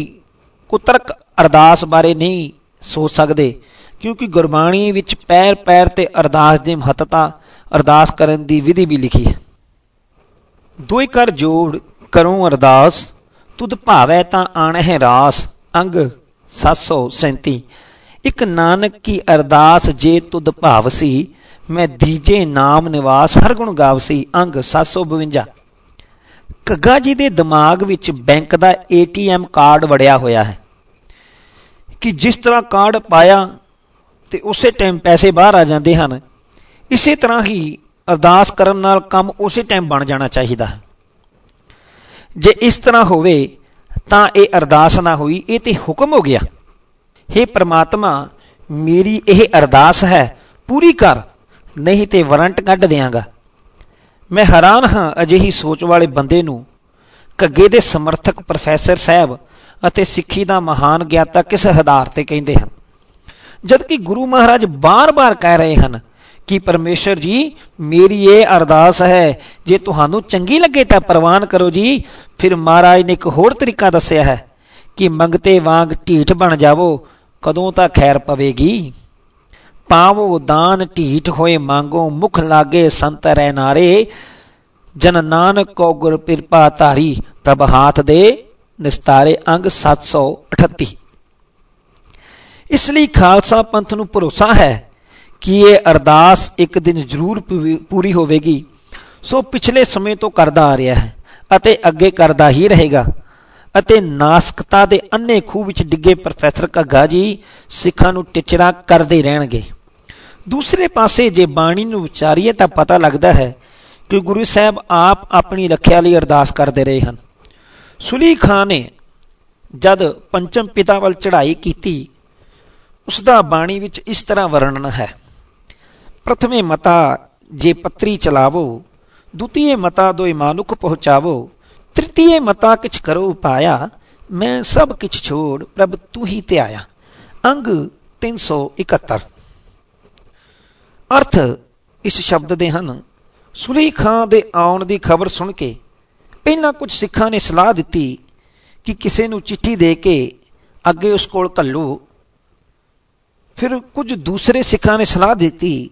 ਕੁਤਰਕ ਅਰਦਾਸ ਬਾਰੇ ਨਹੀਂ ਸੋਚ ਸਕਦੇ, ਕਿਉਂਕਿ ਗੁਰਬਾਣੀ ਵਿੱਚ ਪੈਰ ਪੈਰ ਤੇ ਅਰਦਾਸ ਦੀ ਮਹੱਤਤਾ ਅਰਦਾਸ ਕਰਨ ਦੀ ਵਿਧੀ ਵੀ ਲਿਖੀ ਹੈ। ਦੋਇ ਕਰ ਜੋੜ ਕਰੂੰ ਅਰਦਾਸ, ਤੁਧ ਭਾਵੈ ਤਾਂ ਆਣਹਿ ਰਾਸ। ਅੰਗ 737 ਇੱਕ ਨਾਨਕ ਕੀ ਅਰਦਾਸ ਜੇ ਤੁਧ ਭਾਵਸੀ ਮੈਂ ਦੀਜੇ ਨਾਮ ਨਿਵਾਸ ਹਰ ਗੁਣ ਗਾਵਸੀ। ਅੰਗ 752 ਕੱਗਾ ਜੀ ਦੇ ਦਿਮਾਗ ਵਿੱਚ ਬੈਂਕ ਦਾ ਏਟੀਐਮ ਕਾਰਡ ਵੜਿਆ ਹੋਇਆ ਹੈ ਕਿ ਜਿਸ ਤਰ੍ਹਾਂ ਕਾਰਡ ਪਾਇਆ, ਤੇ ਉਸੇ ਟਾਈਮ ਪੈਸੇ ਬਾਹਰ ਆ ਜਾਂਦੇ ਹਨ। ਇਸੇ ਤਰ੍ਹਾਂ ਹੀ ਅਰਦਾਸ ਕਰਨ ਨਾਲ ਕੰਮ ਉਸੇ ਟਾਈਮ ਬਣ ਜਾਣਾ ਚਾਹੀਦਾ। ਹੈ ਜੇ ਇਸ ਤਰ੍ਹਾਂ ਹੋਵੇ, ਤਾਂ ਇਹ ਅਰਦਾਸ ਨਾ ਹੋਈ, ਇਹ ਤੇ ਹੁਕਮ ਹੋ ਗਿਆ। हे ਪ੍ਰਮਾਤਮਾ, ਮੇਰੀ ਇਹ ਅਰਦਾਸ ਹੈ, ਪੂਰੀ ਕਰ, ਨਹੀਂ ਤੇ ਵਾਰੰਟ ਕੱਢ ਦੇਵਾਂਗਾ ਮੈਂ ਹੈਰਾਨ ਹਾਂ ਅਜਿਹੀ ਸੋਚ ਵਾਲੇ ਬੰਦੇ ਨੂੰ ਕੱਗੇ ਦੇ ਸਮਰਥਕ ਪ੍ਰੋਫੈਸਰ ਸਾਹਿਬ ਅਤੇ ਸਿੱਖੀ ਦਾ ਮਹਾਨ ਗਿਆਤਾ ਕਿਸ ਆਧਾਰ ਤੇ ਕਹਿੰਦੇ ਹਨ। ਜਦ ਕਿ ਗੁਰੂ ਮਹਾਰਾਜ ਬਾਰ-ਬਾਰ ਕਹਿ ਰਹੇ ਹਨ ਕਿ ਪਰਮੇਸ਼ਰ ਜੀ, ਮੇਰੀ ਇਹ ਅਰਦਾਸ ਹੈ, ਜੇ ਤੁਹਾਨੂੰ ਚੰਗੀ ਲੱਗੇ ਤਾਂ ਪ੍ਰਵਾਨ ਕਰੋ ਜੀ। ਫਿਰ ਮਹਾਰਾਜ ਨੇ ਇੱਕ ਹੋਰ ਤਰੀਕਾ ਦੱਸਿਆ ਹੈ ਕਿ ਮੰਗਤੇ ਵਾਂਗ ਢੀਠ ਬਣ ਜਾਵੋ, ਕਦੋਂ ਤਾਂ ਖੈਰ ਪਵੇਗੀ। ਪਾਵੋ ਦਾਨ ਢੀਠ ਹੋਏ ਮੰਗੋ ਮੁਖ ਲਾਗੇ ਸੰਤ ਰਹਿ ਨਾਰੇ, ਜਨ ਨਾਨਕ ਕੋ ਗੁਰ ਕਿਰਪਾ ਧਾਰੀ, ਪ੍ਰਭ ਹਾਥ ਦੇ ਨਿਸਤਾਰੇ ਅੰਗ 738 ਇਸ ਲਈ ਖਾਲਸਾ ਪੰਥ ਨੂੰ ਭਰੋਸਾ ਹੈ ਕਿ ਇਹ ਅਰਦਾਸ ਇੱਕ ਦਿਨ ਜ਼ਰੂਰ ਪੂਰੀ ਹੋਵੇਗੀ। ਸੋ ਪਿਛਲੇ ਸਮੇਂ ਤੋਂ ਕਰਦਾ ਆ ਰਿਹਾ ਹੈ ਅਤੇ ਅੱਗੇ ਕਰਦਾ ਹੀ ਰਹੇਗਾ। ਅਤੇ ਨਾਸਕਤਾ ਦੇ ਅੰਨੇ ਖੂਹ ਵਿੱਚ ਡਿੱਗੇ ਪ੍ਰੋਫੈਸਰ ਘੱਗਾ ਜੀ ਸਿੱਖਾਂ ਨੂੰ ਟਿਚਰਾ ਕਰਦੇ ਰਹਿਣਗੇ। ਦੂਸਰੇ ਪਾਸੇ ਜੇ ਬਾਣੀ ਨੂੰ ਵਿਚਾਰੀਏ ਤਾਂ ਪਤਾ ਲੱਗਦਾ ਹੈ ਕਿ ਗੁਰੂ ਸਾਹਿਬ ਆਪ ਆਪਣੀ ਰੱਖਿਆ ਲਈ ਅਰਦਾਸ ਕਰਦੇ ਰਹੇ ਹਨ। ਸੁਲੀ ਖਾਨ ਨੇ ਜਦ ਪੰਚਮ ਪਿਤਾ ਵੱਲ ਚੜ੍ਹਾਈ ਕੀਤੀ ਉਸ ਦਾ ਬਾਣੀ ਵਿੱਚ ਇਸ ਤਰ੍ਹਾਂ ਵਰਣਨ ਹੈ। ਪ੍ਰਥਮੇ ਮਤਾ ਜੇ ਪੱਤਰੀ ਚਲਾਵੋ ਦੁਤੀਏ ਮਤਾ ਦੋਇ ਮਾਨੁਖ ਪਹੁੰਚਾਵੋ ਤ੍ਰਿਤੀਏ ਮਤਾ ਕਿਛ ਕਰੋ ਪਾਇਆ ਮੈਂ ਸਭ ਕਿਛ ਛੋੜ ਪ੍ਰਭ ਤੂੰ ਹੀ ਤੇ ਆਇਆ ਅੰਗ 371 ਅਰਥ ਇਸ ਸ਼ਬਦ ਦੇ ਹਨ ਸੁਲੀ ਖਾਂ ਦੇ ਆਉਣ ਦੀ ਖਬਰ ਸੁਣ ਕੇ ਪਹਿਲਾਂ ਕੁਝ ਸਿੱਖਾਂ ਨੇ ਸਲਾਹ ਦਿੱਤੀ ਕਿ ਕਿਸੇ ਨੂੰ ਚਿੱਠੀ ਦੇ ਕੇ ਅੱਗੇ ਉਸ ਕੋਲ ਘੱਲੋ ਫਿਰ ਕੁਝ ਦੂਸਰੇ ਸਿੱਖਾਂ ਨੇ ਸਲਾਹ ਦਿੱਤੀ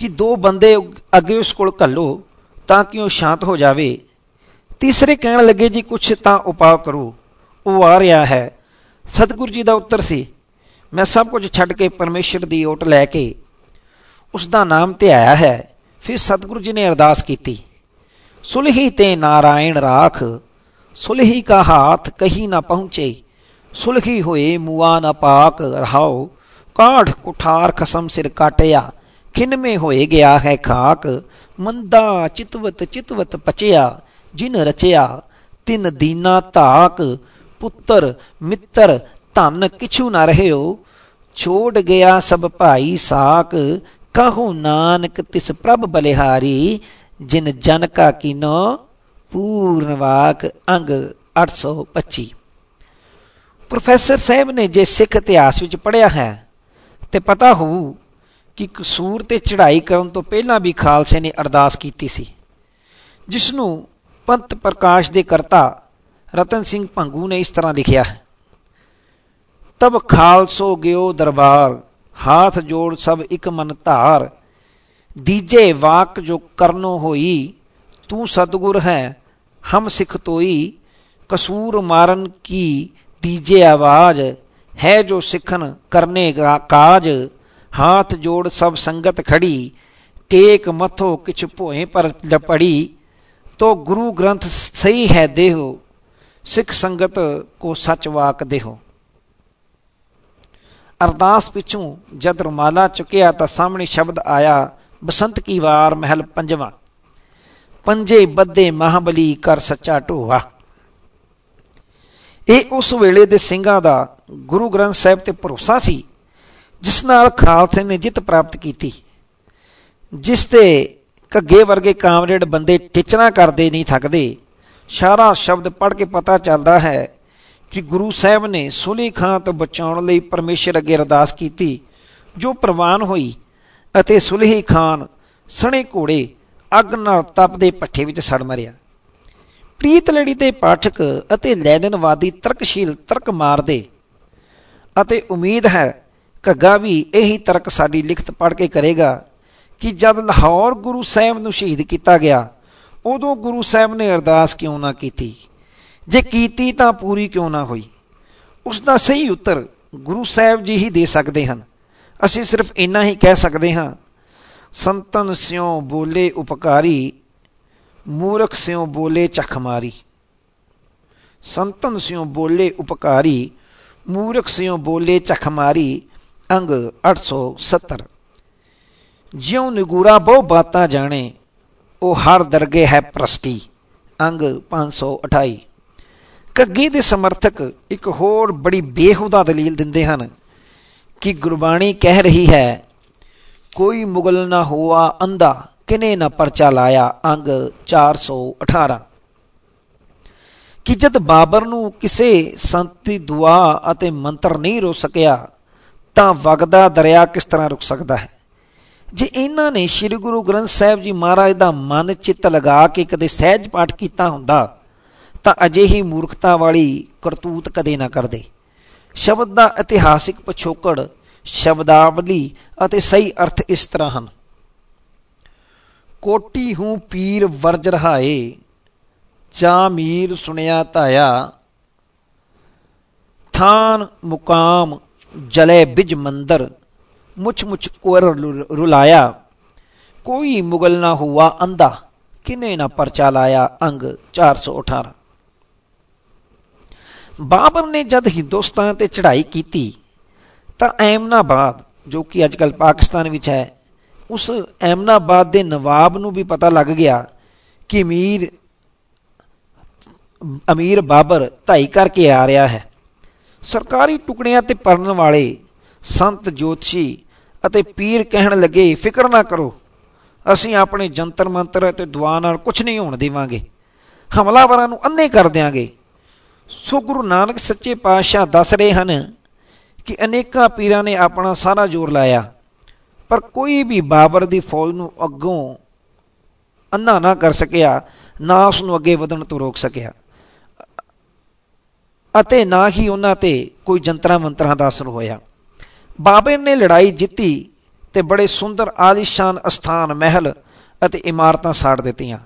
ਕਿ ਦੋ ਬੰਦੇ ਅੱਗੇ ਉਸ ਕੋਲ ਘੱਲੋ ਤਾਂ ਕਿ ਉਹ ਸ਼ਾਂਤ ਹੋ ਜਾਵੇ। ਤੀਸਰੇ ਕਹਿਣ ਲੱਗੇ, ਜੀ, ਕੁਛ ਤਾਂ ਉਪਾਅ ਕਰੋ। ਉਹ ਆ ਰਿਹਾ ਹੈ। ਸਤਿਗੁਰੂ ਜੀ ਦਾ ਉੱਤਰ ਸੀ, ਮੈਂ ਸਭ ਕੁਝ ਛੱਡ ਕੇ ਪਰਮੇਸ਼ਰ ਦੀ ਓਟ ਲੈ ਕੇ ਉਸ ਦਾ ਨਾਮ ਤੇ ਆਇਆ ਹੈ। ਫਿਰ ਸਤਿਗੁਰੂ ਜੀ ਨੇ ਅਰਦਾਸ ਕੀਤੀ, ਸੁਲਹੀ ਤੇ ਨਾਰਾਇਣ ਰਾਖ, ਸੁਲਹੀ ਕਾ ਹਾਥ ਕਹੀ ਨਾ ਪਹੁੰਚੇ, ਸੁਲਹੀ ਹੋਏ ਮੂਆ ਨਾ ਪਾਕ ਰਹਾਓ, ਕਾਠ ਕੁਠਾਰ ਖਸਮ ਸਿਰ ਕਾਟਿਆ ਖਿੰਮੇ ਹੋਏ ਗਿਆ ਹੈ ਖਾਕ, ਮੰਦਾ ਚਿਤਵਤ ਚਿਤਵਤ ਪਚਿਆ, ਜਿਨ ਰਚਿਆ, ਤਿੰਨ ਦੀਨਾ ਧਾਕ, ਪੁੱਤਰ ਮਿੱਤਰ ਧਨ ਕਿਛੂ ਨਾ ਰਹਿਓ, ਛੋੜ ਗਿਆ ਸਭ ਭਾਈ ਸਾਕ, ਕਹੋ ਨਾਨਕ ਤਿਸ ਪ੍ਰਭ ਬਲਿਹਾਰੀ, ਜਿਨ ਜਨ ਕਾ ਕੀਨੋ ਪੂਰਨ ਵਾਕ ਅੰਗ 825 ਪ੍ਰੋਫੈਸਰ ਸਾਹਿਬ ਨੇ ਜੇ ਸਿੱਖ ਇਤਿਹਾਸ ਵਿੱਚ ਪੜਿਆ ਹੈ, ਤੇ ਪਤਾ ਹੋਊ ਕਿ ਕਸੂਰ ਤੇ ਚੜ੍ਹਾਈ ਕਰਨ ਤੋਂ ਪਹਿਲਾਂ ਵੀ ਖਾਲਸੇ ਨੇ ਅਰਦਾਸ ਕੀਤੀ ਸੀ। ਜਿਸ ਨੂੰ ਪੰਤ ਪ੍ਰਕਾਸ਼ ਦੇ ਕਰਤਾ ਰਤਨ ਸਿੰਘ ਭੰਗੂ ਨੇ ਇਸ ਤਰ੍ਹਾਂ ਲਿਖਿਆ ਹੈ। ਤਬ ਖਾਲਸੋ ਗਿਓ ਦਰਬਾਰ, ਹਾਥ ਜੋੜ ਸਭ ਇੱਕ ਮਨ ਧਾਰ, ਦੀਜੇ ਵਾਕ ਜੋ ਕਰਨੋ ਹੋਈ, ਤੂੰ ਸਤਗੁਰ ਹੈ, ਹਮ ਸਿੱਖ ਤੋਈ, ਕਸੂਰ ਮਾਰਨ ਕੀ ਦੀਜੇ ਆਵਾਜ਼, ਹੈ ਜੋ ਸਿੱਖਨ ਕਰਨੇ ਕਾਜ ਹਾਥ ਜੋੜ ਸਭ ਸੰਗਤ ਖੜੀ ਟੇਕ ਮਥੋ ਕਿਛ ਭੋਏ ਪਰ ਲਪੜੀ ਤੋ ਗੁਰੂ ਗ੍ਰੰਥ ਸਹੀ ਹੈ ਦੇਹੋ ਸਿੱਖ ਸੰਗਤ ਕੋ ਸੱਚ ਵਾਕ ਦੇਹੋ ਅਰਦਾਸ ਪਿੱਛੋਂ ਜਦ ਰੁਮਾਲਾ ਚੁੱਕਿਆ ਤਾਂ ਸਾਹਮਣੇ ਸ਼ਬਦ ਆਇਆ ਬਸੰਤ ਕੀ ਵਾਰ ਮਹਿਲ ਪੰਜਵਾਂ ਪੰਜੇ ਬੱਦੇ ਮਹਾਬਲੀ ਕਰ ਸੱਚਾ ਢੋਆ ਇਹ ਉਸ ਵੇਲੇ ਦੇ ਸਿੰਘਾਂ ਦਾ ਗੁਰੂ ਗ੍ਰੰਥ ਸਾਹਿਬ ਤੇ ਭਰੋਸਾ ਸੀ ਜਿਸ ਨਾਲ ਖਾਲਸੇ ਨੇ ਜਿੱਤ ਪ੍ਰਾਪਤ ਕੀਤੀ, ਜਿਸ ਤੇ ਘੱਗੇ ਵਰਗੇ ਕਾਮਰੇਡ ਬੰਦੇ ਟਿਚਣਾ ਕਰਦੇ ਨਹੀਂ ਥੱਕਦੇ, ਸਾਰਾ ਸ਼ਬਦ ਪੜ੍ਹ ਕੇ ਪਤਾ ਚੱਲਦਾ ਹੈ ਕਿ ਗੁਰੂ ਸਾਹਿਬ ਨੇ ਸੁਲੀ ਖਾਂ ਤੋਂ ਬਚਾਉਣ ਲਈ ਪਰਮੇਸ਼ਰ ਅੱਗੇ ਅਰਦਾਸ ਕੀਤੀ, ਜੋ ਪ੍ਰਵਾਨ ਹੋਈ ਅਤੇ ਸੁਲਹੀ ਖਾਨ ਸਣੇ ਘੋੜੇ ਅੱਗ ਨਾਲ ਤਪਦੇ ਪੱਠੇ ਵਿੱਚ ਸੜ ਮਰਿਆ। ਪ੍ਰੀਤ ਲੜੀ ਦੇ ਪਾਠਕ ਅਤੇ ਲੈਨਨਵਾਦੀ ਤਰਕਸ਼ੀਲ ਤਰਕ ਮਾਰਦੇ ਅਤੇ ਉਮੀਦ ਹੈ ਘੱਗਾ ਵੀ ਇਹੀ ਤਰਕ ਸਾਡੀ ਲਿਖਤ ਪੜ੍ਹ ਕੇ ਕਰੇਗਾ ਕਿ ਜਦ ਲਾਹੌਰ ਗੁਰੂ ਸਾਹਿਬ ਨੂੰ ਸ਼ਹੀਦ ਕੀਤਾ ਗਿਆ, ਉਦੋਂ ਗੁਰੂ ਸਾਹਿਬ ਨੇ ਅਰਦਾਸ ਕਿਉਂ ਨਾ ਕੀਤੀ? ਜੇ ਕੀਤੀ ਤਾਂ ਪੂਰੀ ਕਿਉਂ ਨਾ ਹੋਈ? ਉਸ ਦਾ ਸਹੀ ਉੱਤਰ ਗੁਰੂ ਸਾਹਿਬ ਜੀ ਹੀ ਦੇ ਸਕਦੇ ਹਨ। ਅਸੀਂ ਸਿਰਫ ਇੰਨਾ ਹੀ ਕਹਿ ਸਕਦੇ ਹਾਂ, ਸੰਤਨ ਸਿਓ ਬੋਲੇ ਉਪਕਾਰੀ, ਮੂਰਖ ਸਿਓ ਬੋਲੇ ਚਖ ਸੰਤਨ ਸਿਓ ਬੋਲੇ ਉਪਕਾਰੀ, ਮੂਰਖ ਸਿਓ ਬੋਲੇ ਚਖ ਮਾਰੀ ਅੰਗ 870 ਜਿਉ ਨਿਗੂਰਾ ਬਹੁ ਬਾਤਾਂ ਜਾਣੇ, ਉਹ ਹਰ ਦਰਗੇ ਹੈ ਪ੍ਰਸਤੀ। ਅੰਗ 528 ਕੱਗੀ ਦੇ ਸਮਰਥਕ ਇੱਕ ਹੋਰ ਬੜੀ ਬੇਹੂਦਾ ਦਲੀਲ ਦਿੰਦੇ ਹਨ ਕਿ ਗੁਰਬਾਣੀ ਕਹਿ ਰਹੀ ਹੈ, ਕੋਈ ਮੁਗਲ ਨਾ ਹੋਆ ਅੰਧਾ, ਕਿਨੇ ਨਾ ਪਰਚਾ ਲਾਇਆ? ਅੰਗ 418 ਕਿ ਜਦ ਬਾਬਰ ਨੂੰ ਕਿਸੇ ਸੰਤ ਦੀ ਦੁਆ ਅਤੇ ਮੰਤਰ ਨਹੀਂ ਰੋ ਸਕਿਆ ਤਾਂ ਵਗਦਾ ਦਰਿਆ ਕਿਸ ਤਰ੍ਹਾਂ ਰੁਕ ਸਕਦਾ ਹੈ? ਜੇ ਇਹਨਾਂ ਨੇ ਸ੍ਰੀ ਗੁਰੂ ਗ੍ਰੰਥ ਸਾਹਿਬ ਜੀ ਮਹਾਰਾਜ ਦਾ ਮਨ ਚਿੱਤ ਲਗਾ ਕੇ ਕਦੇ ਸਹਿਜ ਪਾਠ ਕੀਤਾ ਹੁੰਦਾ, ਤਾਂ ਅਜਿਹੀ ਮੂਰਖਤਾ ਵਾਲੀ ਕਰਤੂਤ ਕਦੇ ਨਾ ਕਰਦੇ। ਸ਼ਬਦ ਦਾ ਇਤਿਹਾਸਿਕ ਪਿਛੋਕੜ, ਸ਼ਬਦਾਵਲੀ ਅਤੇ ਸਹੀ ਅਰਥ ਇਸ ਤਰ੍ਹਾਂ ਹਨ। ਕੋਟੀ ਹੂੰ ਪੀਰ ਵਰਜ ਰਹਾਏ ਚਾ ਮੀਰ ਸੁਣਿਆ ਧਾਇਆ, ਥਾਨ ਮੁਕਾਮ ਜਲੇ ਬਿਜ ਮੰਦਰ, ਮੁਛ ਮੁਛ ਕੋਰ ਰੁਲਾਇਆ। ਕੋਈ ਮੁਗਲ ਨਾ ਹੁਆ ਅੰਧਾ, ਕਿਨੇ ਨਾ ਪਰਚਾ ਲਾਇਆ ਅੰਗ 418 ਬਾਬਰ ਨੇ ਜਦ ਹਿੰਦੁਸਤਾਨ ਤੇ ਚੜ੍ਹਾਈ ਕੀਤੀ, ਤਾਂ ਐਮਨਾਬਾਦ, ਜੋ ਕਿ ਅੱਜਕੱਲ ਪਾਕਿਸਤਾਨ ਵਿੱਚ ਹੈ, ਉਸ ਐਮਨਾਬਾਦ ਦੇ ਨਵਾਬ ਨੂੰ ਵੀ ਪਤਾ ਲੱਗ ਗਿਆ ਕਿ ਮੀਰ ਅਮੀਰ ਬਾਬਰ ਧਾਈ ਕਰਕੇ ਆ ਰਿਹਾ ਹੈ। ਸਰਕਾਰੀ ਟੁਕੜਿਆਂ ਤੇ ਪੜਨ ਵਾਲੇ ਸੰਤ ਜੋਤਸ਼ੀ ਅਤੇ ਪੀਰ ਕਹਿਣ ਲੱਗੇ, ਫਿਕਰ ਨਾ ਕਰੋ, ਅਸੀਂ ਆਪਣੇ ਜੰਤਰ ਮੰਤਰ ਅਤੇ ਦੁਆ ਨਾਲ ਕੁਝ ਨਹੀਂ ਹੋਣ ਦੇਵਾਂਗੇ। ਹਮਲਾਵਰਾਂ ਨੂੰ ਅੰਨੇ ਕਰ ਦਿਆਂਗੇ। ਸੋ ਗੁਰੂ ਨਾਨਕ ਸੱਚੇ ਪਾਤਸ਼ਾਹ ਦੱਸ ਰਹੇ ਹਨ ਕਿ ਅਨੇਕਾਂ ਪੀਰਾਂ ਨੇ ਆਪਣਾ ਸਾਰਾ ਜ਼ੋਰ ਲਾਇਆ, ਪਰ ਕੋਈ ਵੀ ਬਾਬਰ ਦੀ ਫੌਜ ਨੂੰ ਅੱਗੋਂ ਅੰਨਾ ਨਾ ਕਰ ਸਕਿਆ, ਨਾ ਉਸ ਨੂੰ ਅੱਗੇ ਵਧਣ ਤੋਂ ਰੋਕ ਸਕਿਆ। ਅਤੇ ਨਾ ਹੀ ਉਹਨਾਂ ਤੇ ਕੋਈ ਜੰਤਰਾਂ ਮੰਤਰਾਂ ਦਾ ਅਸਰ ਹੋਇਆ। ਬਾਬਰ ਨੇ ਲੜਾਈ ਜਿੱਤੀ ਤੇ ਬੜੇ ਸੁੰਦਰ ਆਲੀਸ਼ਾਨ ਅਸਥਾਨ, ਮਹਿਲ ਅਤੇ ਇਮਾਰਤਾਂ ਸਾੜ ਦਿੱਤੀਆਂ।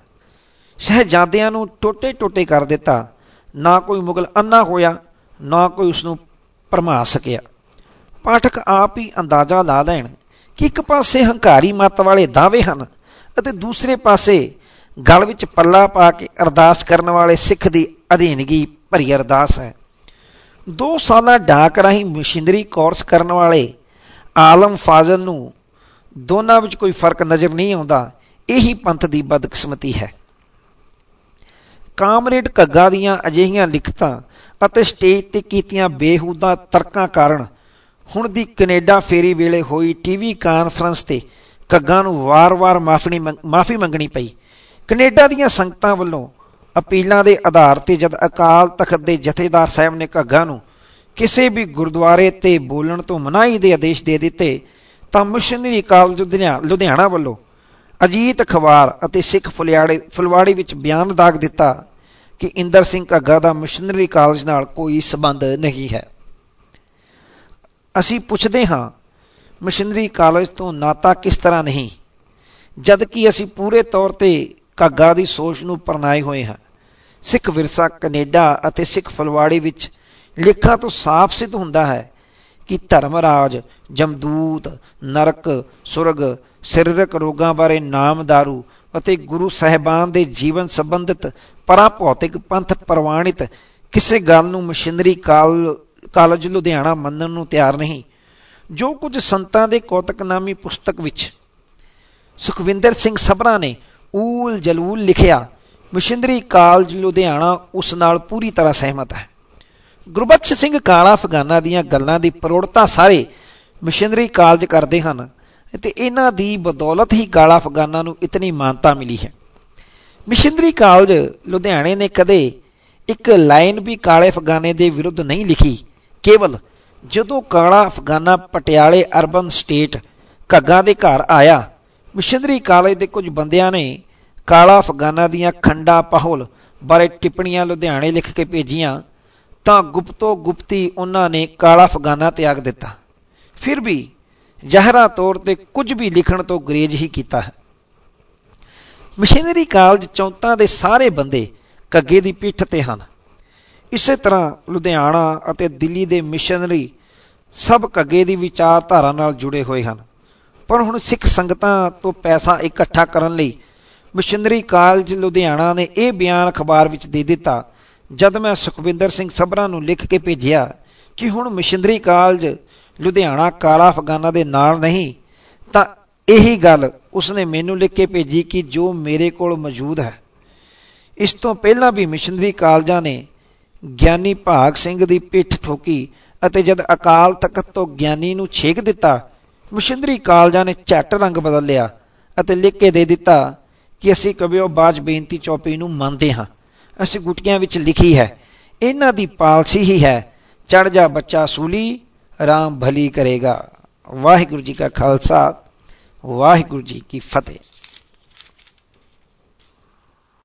ਸ਼ਹਿਜ਼ਾਦਿਆਂ ਨੂੰ ਟੋਟੇ-ਟੋਟੇ ਕਰ ਦਿੱਤਾ। ਨਾ ਕੋਈ ਮੁਗਲ ਅੰਨਾ ਹੋਇਆ, ਨਾ ਕੋਈ ਉਸ ਨੂੰ ਪਰਮਾ ਸਕਿਆ। ਪਾਠਕ ਆਪ ਹੀ ਅੰਦਾਜ਼ਾ ਲਾ ਲੈਣ ਕਿ ਇੱਕ ਪਾਸੇ ਹੰਕਾਰੀ ਮਤ ਵਾਲੇ ਦਾਅਵੇ ਹਨ ਅਤੇ ਦੂਸਰੇ ਪਾਸੇ ਗਲ ਵਿੱਚ ਪੱਲਾ ਪਾ ਕੇ ਅਰਦਾਸ ਕਰਨ ਵਾਲੇ ਸਿੱਖ ਦੀ ਅਧੀਨਗੀ ਭਰੀ ਅਰਦਾਸ ਹੈ। ਦੋ ਸਾਲਾਂ ਡਾਕ ਰਾਹੀਂ ਮਸ਼ੀਨਰੀ ਕੋਰਸ ਕਰਨ ਵਾਲੇ ਆਲਮ ਫਾਜ਼ਲ ਨੂੰ ਦੋਨਾਂ ਵਿੱਚ ਕੋਈ ਫ਼ਰਕ ਨਜ਼ਰ ਨਹੀਂ ਆਉਂਦਾ, ਇਹੀ ਪੰਥ ਦੀ ਬਦਕਿਸਮਤੀ ਹੈ। ਕਾਮਰੇਡ ਘੱਗਾ ਦੀਆਂ ਅਜਿਹੀਆਂ ਲਿਖਤਾਂ ਅਤੇ ਸਟੇਜ ਤੇ ਕੀਤੀਆਂ ਬੇਹੂਦਾ ਤਰਕਾਂ ਕਾਰਨ ਹੁਣ ਦੀ ਕੈਨੇਡਾ ਫੇਰੀ ਵੇਲੇ ਹੋਈ ਟੀਵੀ ਕਾਨਫਰੰਸ ਤੇ ਘੱਗਾ ਨੂੰ ਵਾਰ-ਵਾਰ ਮਾਫੀ ਮਾਫੀ ਮੰਗਣੀ ਪਈ। ਕੈਨੇਡਾ ਦੀਆਂ ਸੰਗਤਾਂ ਵੱਲੋਂ ਅਪੀਲਾਂ ਦੇ ਆਧਾਰ ਤੇ ਜਦ ਅਕਾਲ ਤਖਤ ਦੇ ਜਥੇਦਾਰ ਸਾਹਿਬ ਨੇ ਘੱਗਾ ਨੂੰ ਕਿਸੇ ਵੀ ਗੁਰਦੁਆਰੇ ਤੇ ਬੋਲਣ ਤੋਂ ਮਨਾਹੀ ਦੇ ਆਦੇਸ਼ ਦੇ ਦਿੱਤੇ, ਤਾਂ ਮਿਸ਼ਨਰੀ ਕਾਲਜ ਲੁਧਿਆਣਾ ਵੱਲੋਂ ਅਜੀਤ ਅਖਬਾਰ ਅਤੇ ਸਿੱਖ ਫੁਲਿਆੜੇ, ਫੁਲਵਾੜੀ ਵਿੱਚ ਬਿਆਨ ਦਾਗ ਦਿੱਤਾ ਕਿ ਇੰਦਰ ਸਿੰਘ ਘੱਗਾ ਦਾ ਮਿਸ਼ਨਰੀ ਕਾਲਜ ਨਾਲ ਕੋਈ ਸਬੰਧ ਨਹੀਂ ਹੈ। ਅਸੀਂ ਪੁੱਛਦੇ ਹਾਂ, ਮਿਸ਼ਨਰੀ ਕਾਲਜ ਤੋਂ ਨਾਤਾ ਕਿਸ ਤਰ੍ਹਾਂ ਨਹੀਂ? ਜਦ ਕਿ ਅਸੀਂ ਪੂਰੇ ਤੌਰ ਤੇ ਘੱਗਾ ਦੀ ਸੋਚ ਨੂੰ ਪਰਨਾਏ ਹੋਏ ਹਾਂ। ਸਿੱਖ ਵਿਰਸਾ ਕੈਨੇਡਾ ਅਤੇ ਸਿੱਖ ਫਲਵਾੜੀ ਵਿੱਚ ਲੇਖਾਂ ਤੋਂ ਸਾਫ਼ ਸਿੱਧ ਹੁੰਦਾ ਹੈ ਕਿ ਧਰਮ ਰਾਜ ਜਮਦੂਤ, ਨਰਕ, ਸੁਰਗ, ਸਰੀਰਕ ਰੋਗਾਂ ਬਾਰੇ ਨਾਮਦਾਰੂ ਅਤੇ ਗੁਰੂ ਸਹਿਬਾਨ ਦੇ ਜੀਵਨ ਸੰਬੰਧਿਤ ਪਰਾਭੌਤਿਕ ਪੰਥ ਪ੍ਰਵਾਨਿਤ ਕਿਸੇ ਗੱਲ ਨੂੰ ਮਸ਼ੀਨਰੀ ਕਾਲ, ਕਾਲਜ ਲੁਧਿਆਣਾ ਮੰਨਣ ਨੂੰ ਤਿਆਰ ਨਹੀਂ। ਜੋ ਕੁਝ ਸੰਤਾਂ ਦੇ ਕੌਤਕਨਾਮੀ ਪੁਸਤਕ ਵਿੱਚ ਸੁਖਵਿੰਦਰ ਸਿੰਘ ਸਭਰਾ ਨੇ ਊਲ ਜਲੂਲ ਲਿਖਿਆ ਮਿਸ਼ਨਰੀ ਕਾਲਜ ਲੁਧਿਆਣਾ ਉਸ ਨਾਲ ਪੂਰੀ ਤਰ੍ਹਾਂ ਸਹਿਮਤ ਹੈ। ਗੁਰਬਖਸ਼ ਸਿੰਘ ਕਾਲਾ ਅਫਗਾਨਾ ਦੀਆਂ ਗੱਲਾਂ ਦੀ ਪ੍ਰੋੜਤਾ ਸਾਰੇ ਮਿਸ਼ਨਰੀ ਕਾਲਜ ਕਰਦੇ ਹਨ ਤੇ ਇਹਨਾਂ ਦੀ ਬਦੌਲਤ ਹੀ ਕਾਲਾ ਅਫਗਾਨਾ ਨੂੰ ਇਤਨੀ ਮਾਨਤਾ ਮਿਲੀ ਹੈ। ਮਿਸ਼ਨਰੀ ਕਾਲਜ ਲੁਧਿਆਣੇ ਨੇ ਕਦੇ ਇੱਕ ਲਾਈਨ ਵੀ ਕਾਲੇ ਅਫਗਾਨੇ ਦੇ ਵਿਰੁੱਧ ਨਹੀਂ ਲਿਖੀ। ਕੇਵਲ ਜਦੋਂ ਕਾਲਾ ਅਫਗਾਨਾ ਪਟਿਆਲੇ ਅਰਬਨ ਸਟੇਟ ਘੱਗਾ ਦੇ ਘਰ ਆਇਆ ਮਿਸ਼ਨਰੀ ਕਾਲਜ ਦੇ ਕੁਝ ਬੰਦਿਆਂ ਨੇ ਕਾਲਾ ਅਫਗਾਨਾ ਦੀਆਂ ਖੰਡਾ ਪਹਲ ਬਾਰੇ ਟਿੱਪਣੀਆਂ ਲੁਧਿਆਣੇ ਲਿਖ ਕੇ ਭੇਜੀਆਂ, ਤਾਂ ਗੁਪਤੋ ਗੁਪਤੀ ਉਹਨਾਂ ਨੇ ਕਾਲਾ ਅਫਗਾਨਾ ਤਿਆਗ ਦਿੱਤਾ। ਫਿਰ ਵੀ ਜ਼ਹਿਰਾ ਤੌਰ ਤੇ ਕੁਝ ਵੀ ਲਿਖਣ ਤੋਂ ਗਰੇਜ ਹੀ ਕੀਤਾ ਹੈ। ਮਿਸ਼ਨਰੀ ਕਾਲਜ ਚੌਂਤਾਂ ਦੇ ਸਾਰੇ ਬੰਦੇ ਕੱਗੇ ਦੀ ਪਿੱਠ ਤੇ ਹਨ। ਇਸੇ ਤਰ੍ਹਾਂ ਲੁਧਿਆਣਾ ਅਤੇ ਦਿੱਲੀ ਦੇ ਮਿਸ਼ਨਰੀ ਸਭ ਕੱਗੇ ਦੀ ਵਿਚਾਰਧਾਰਾ ਨਾਲ ਜੁੜੇ ਹੋਏ ਹਨ। ਪਰ ਹੁਣ ਸਿੱਖ ਸੰਗਤਾਂ ਤੋਂ ਪੈਸਾ ਇਕੱਠਾ ਕਰਨ ਲਈ ਮਿਸ਼ਨਰੀ ਕਾਲਜ ਲੁਧਿਆਣਾ ਨੇ ਇਹ ਬਿਆਨ ਅਖਬਾਰ ਵਿੱਚ ਦੇ ਦਿੱਤਾ, ਜਦ ਮੈਂ ਸੁਖਵਿੰਦਰ ਸਿੰਘ ਸਭਰਾ ਨੂੰ ਲਿਖ ਕੇ ਭੇਜਿਆ ਕਿ ਹੁਣ ਮਿਸ਼ਨਰੀ ਕਾਲਜ ਲੁਧਿਆਣਾ ਕਾਲਾ ਅਫਗਾਨਾ ਦੇ ਨਾਲ ਨਹੀਂ, ਤਾਂ ਇਹੀ ਗੱਲ ਉਸਨੇ ਮੈਨੂੰ ਲਿਖ ਕੇ ਭੇਜੀ ਕਿ ਜੋ ਮੇਰੇ ਕੋਲ ਮੌਜੂਦ ਹੈ। ਇਸ ਤੋਂ ਪਹਿਲਾਂ ਵੀ ਮਿਸ਼ਨਰੀ ਕਾਲਜਾਂ ਨੇ ਗਿਆਨੀ ਭਾਗ ਸਿੰਘ ਦੀ ਪਿੱਠ ਠੋਕੀ ਅਤੇ ਜਦ ਅਕਾਲ ਤਖਤ ਤੋਂ ਗਿਆਨੀ ਨੂੰ ਛੇਕ ਦਿੱਤਾ, ਮਿਸ਼ਨਰੀ ਕਾਲਜਾਂ ਨੇ ਝੱਟ ਰੰਗ ਬਦਲ ਲਿਆ ਅਤੇ ਲਿਖ ਕੇ ਦੇ ਦਿੱਤਾ ਕਿ ਅਸੀਂ ਕਬਿਓ ਬਾਜ ਬੇਨਤੀ ਚੌਪੀ ਨੂੰ ਮੰਨਦੇ ਹਾਂ। ਅਸੀਂ ਗੁਟਕੀਆਂ ਵਿੱਚ ਲਿਖੀ ਹੈ, ਇਹਨਾਂ ਦੀ ਪਾਲਸੀ ਹੀ ਹੈ ਚੜ ਜਾ ਬੱਚਾ ਸੂਲੀ, ਰਾਮ ਭਲੀ ਕਰੇਗਾ। ਵਾਹਿਗੁਰੂ ਜੀ ਕਾ ਖਾਲਸਾ, ਵਾਹਿਗੁਰੂ ਜੀ ਕੀ ਫਤਿਹ।